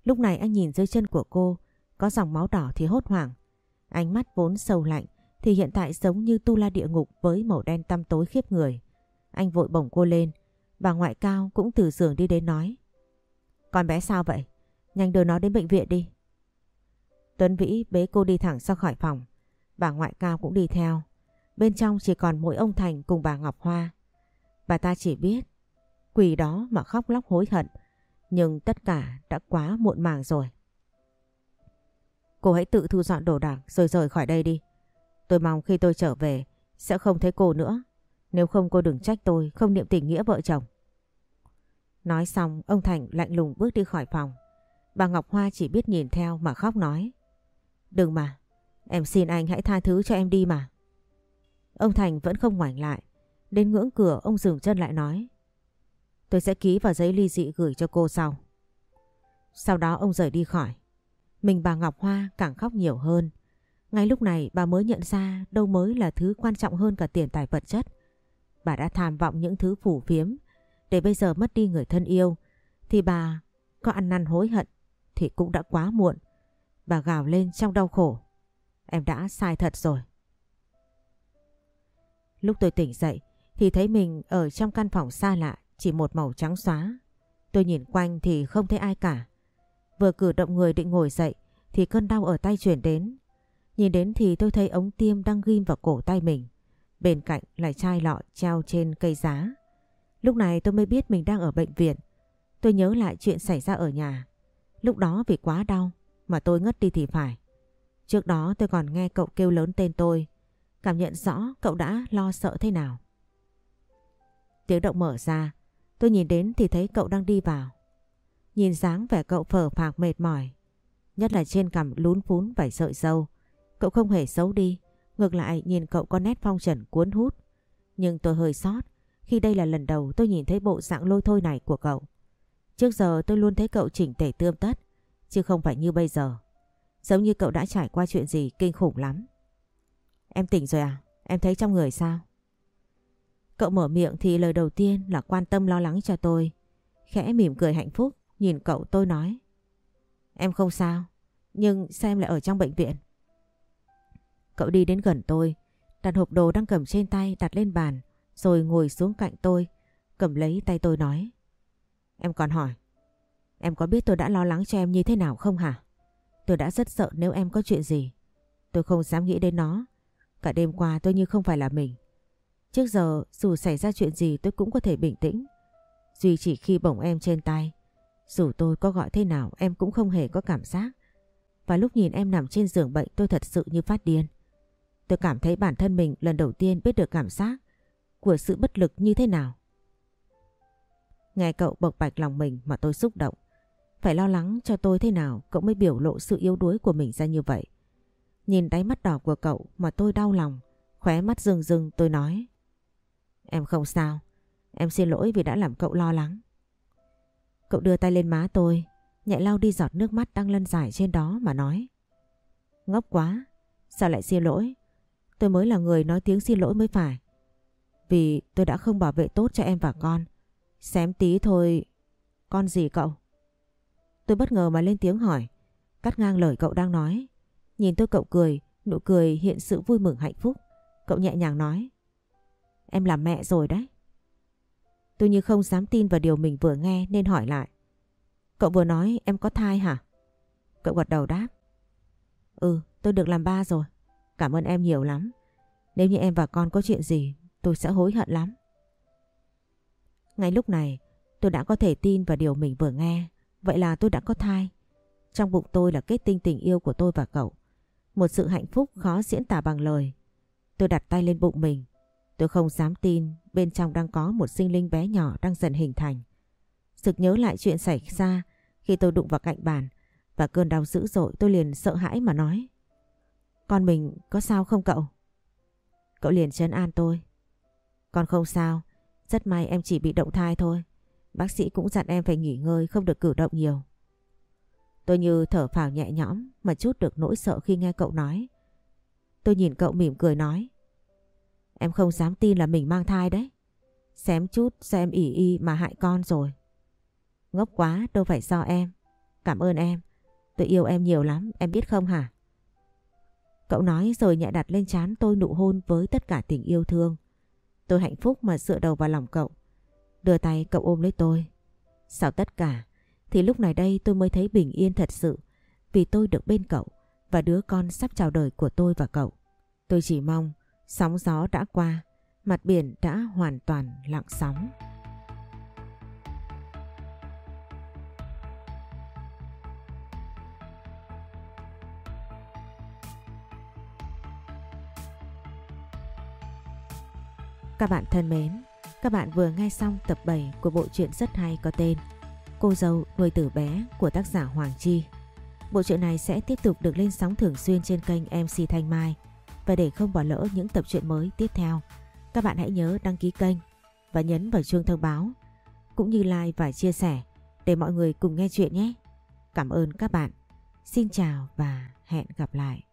Lúc này anh nhìn dưới chân của cô, có dòng máu đỏ thì hốt hoảng. Ánh mắt vốn sâu lạnh thì hiện tại giống như tu la địa ngục với màu đen tăm tối khiếp người. Anh vội bổng cô lên. Bà ngoại cao cũng từ giường đi đến nói. Con bé sao vậy? Nhanh đưa nó đến bệnh viện đi. Tuấn Vĩ bế cô đi thẳng ra khỏi phòng. Bà ngoại cao cũng đi theo. Bên trong chỉ còn mỗi ông Thành cùng bà Ngọc Hoa. Bà ta chỉ biết, quỷ đó mà khóc lóc hối hận. Nhưng tất cả đã quá muộn màng rồi. Cô hãy tự thu dọn đồ đạc rồi rời khỏi đây đi. Tôi mong khi tôi trở về sẽ không thấy cô nữa. Nếu không cô đừng trách tôi không niệm tình nghĩa vợ chồng. Nói xong ông Thành lạnh lùng bước đi khỏi phòng. Bà Ngọc Hoa chỉ biết nhìn theo mà khóc nói. Đừng mà, em xin anh hãy tha thứ cho em đi mà. Ông Thành vẫn không ngoảnh lại. Đến ngưỡng cửa ông dừng chân lại nói. Tôi sẽ ký vào giấy ly dị gửi cho cô sau. Sau đó ông rời đi khỏi. Mình bà Ngọc Hoa càng khóc nhiều hơn. Ngay lúc này bà mới nhận ra đâu mới là thứ quan trọng hơn cả tiền tài vật chất. Bà đã tham vọng những thứ phủ phiếm để bây giờ mất đi người thân yêu, thì bà có ăn năn hối hận thì cũng đã quá muộn. Bà gào lên trong đau khổ. Em đã sai thật rồi. Lúc tôi tỉnh dậy thì thấy mình ở trong căn phòng xa lạ chỉ một màu trắng xóa. Tôi nhìn quanh thì không thấy ai cả. Vừa cử động người định ngồi dậy thì cơn đau ở tay chuyển đến. Nhìn đến thì tôi thấy ống tiêm đang ghim vào cổ tay mình. Bên cạnh là chai lọ treo trên cây giá. Lúc này tôi mới biết mình đang ở bệnh viện. Tôi nhớ lại chuyện xảy ra ở nhà. Lúc đó vì quá đau mà tôi ngất đi thì phải. Trước đó tôi còn nghe cậu kêu lớn tên tôi. Cảm nhận rõ cậu đã lo sợ thế nào. Tiếng động mở ra. Tôi nhìn đến thì thấy cậu đang đi vào. Nhìn dáng vẻ cậu phở phạc mệt mỏi. Nhất là trên cằm lún phún vảy sợi dâu. Cậu không hề xấu đi. Ngược lại nhìn cậu có nét phong trần cuốn hút. Nhưng tôi hơi sót khi đây là lần đầu tôi nhìn thấy bộ dạng lôi thôi này của cậu. Trước giờ tôi luôn thấy cậu chỉnh tề tươm tất, chứ không phải như bây giờ. Giống như cậu đã trải qua chuyện gì kinh khủng lắm. Em tỉnh rồi à? Em thấy trong người sao? Cậu mở miệng thì lời đầu tiên là quan tâm lo lắng cho tôi. Khẽ mỉm cười hạnh phúc, nhìn cậu tôi nói. Em không sao, nhưng sao em lại ở trong bệnh viện? Cậu đi đến gần tôi, đặt hộp đồ đang cầm trên tay đặt lên bàn, rồi ngồi xuống cạnh tôi, cầm lấy tay tôi nói. Em còn hỏi, em có biết tôi đã lo lắng cho em như thế nào không hả? Tôi đã rất sợ nếu em có chuyện gì. Tôi không dám nghĩ đến nó. Cả đêm qua tôi như không phải là mình. Trước giờ dù xảy ra chuyện gì tôi cũng có thể bình tĩnh. Duy chỉ khi bổng em trên tay, dù tôi có gọi thế nào em cũng không hề có cảm giác. Và lúc nhìn em nằm trên giường bệnh tôi thật sự như phát điên. Tôi cảm thấy bản thân mình lần đầu tiên biết được cảm giác của sự bất lực như thế nào. Nghe cậu bộc bạch lòng mình mà tôi xúc động. Phải lo lắng cho tôi thế nào cậu mới biểu lộ sự yếu đuối của mình ra như vậy. Nhìn đáy mắt đỏ của cậu mà tôi đau lòng, khóe mắt rừng rừng tôi nói. Em không sao, em xin lỗi vì đã làm cậu lo lắng. Cậu đưa tay lên má tôi, nhẹ lau đi giọt nước mắt đang lăn dài trên đó mà nói. Ngốc quá, sao lại xin lỗi? Tôi mới là người nói tiếng xin lỗi mới phải. Vì tôi đã không bảo vệ tốt cho em và con. Xém tí thôi. Con gì cậu? Tôi bất ngờ mà lên tiếng hỏi. Cắt ngang lời cậu đang nói. Nhìn tôi cậu cười, nụ cười hiện sự vui mừng hạnh phúc. Cậu nhẹ nhàng nói. Em là mẹ rồi đấy. Tôi như không dám tin vào điều mình vừa nghe nên hỏi lại. Cậu vừa nói em có thai hả? Cậu gật đầu đáp. Ừ, tôi được làm ba rồi. Cảm ơn em nhiều lắm. Nếu như em và con có chuyện gì tôi sẽ hối hận lắm. Ngay lúc này tôi đã có thể tin vào điều mình vừa nghe. Vậy là tôi đã có thai. Trong bụng tôi là kết tinh tình yêu của tôi và cậu. Một sự hạnh phúc khó diễn tả bằng lời. Tôi đặt tay lên bụng mình. Tôi không dám tin bên trong đang có một sinh linh bé nhỏ đang dần hình thành. Sực nhớ lại chuyện xảy ra khi tôi đụng vào cạnh bàn và cơn đau dữ dội tôi liền sợ hãi mà nói. Con mình có sao không cậu? Cậu liền trấn an tôi. Con không sao, rất may em chỉ bị động thai thôi. Bác sĩ cũng dặn em phải nghỉ ngơi, không được cử động nhiều. Tôi như thở phào nhẹ nhõm mà chút được nỗi sợ khi nghe cậu nói. Tôi nhìn cậu mỉm cười nói. Em không dám tin là mình mang thai đấy. Xém chút xem ỉ y mà hại con rồi. Ngốc quá đâu phải do em. Cảm ơn em. Tôi yêu em nhiều lắm, em biết không hả? Cậu nói rồi nhẹ đặt lên trán tôi nụ hôn với tất cả tình yêu thương. Tôi hạnh phúc mà dựa đầu vào lòng cậu. Đưa tay cậu ôm lấy tôi. Sau tất cả, thì lúc này đây tôi mới thấy bình yên thật sự vì tôi được bên cậu và đứa con sắp chào đời của tôi và cậu. Tôi chỉ mong sóng gió đã qua, mặt biển đã hoàn toàn lặng sóng. Các bạn thân mến, các bạn vừa nghe xong tập 7 của bộ truyện rất hay có tên Cô dâu nuôi tử bé của tác giả Hoàng Chi. Bộ truyện này sẽ tiếp tục được lên sóng thường xuyên trên kênh MC Thanh Mai. Và để không bỏ lỡ những tập truyện mới tiếp theo, các bạn hãy nhớ đăng ký kênh và nhấn vào chuông thông báo, cũng như like và chia sẻ để mọi người cùng nghe chuyện nhé. Cảm ơn các bạn. Xin chào và hẹn gặp lại.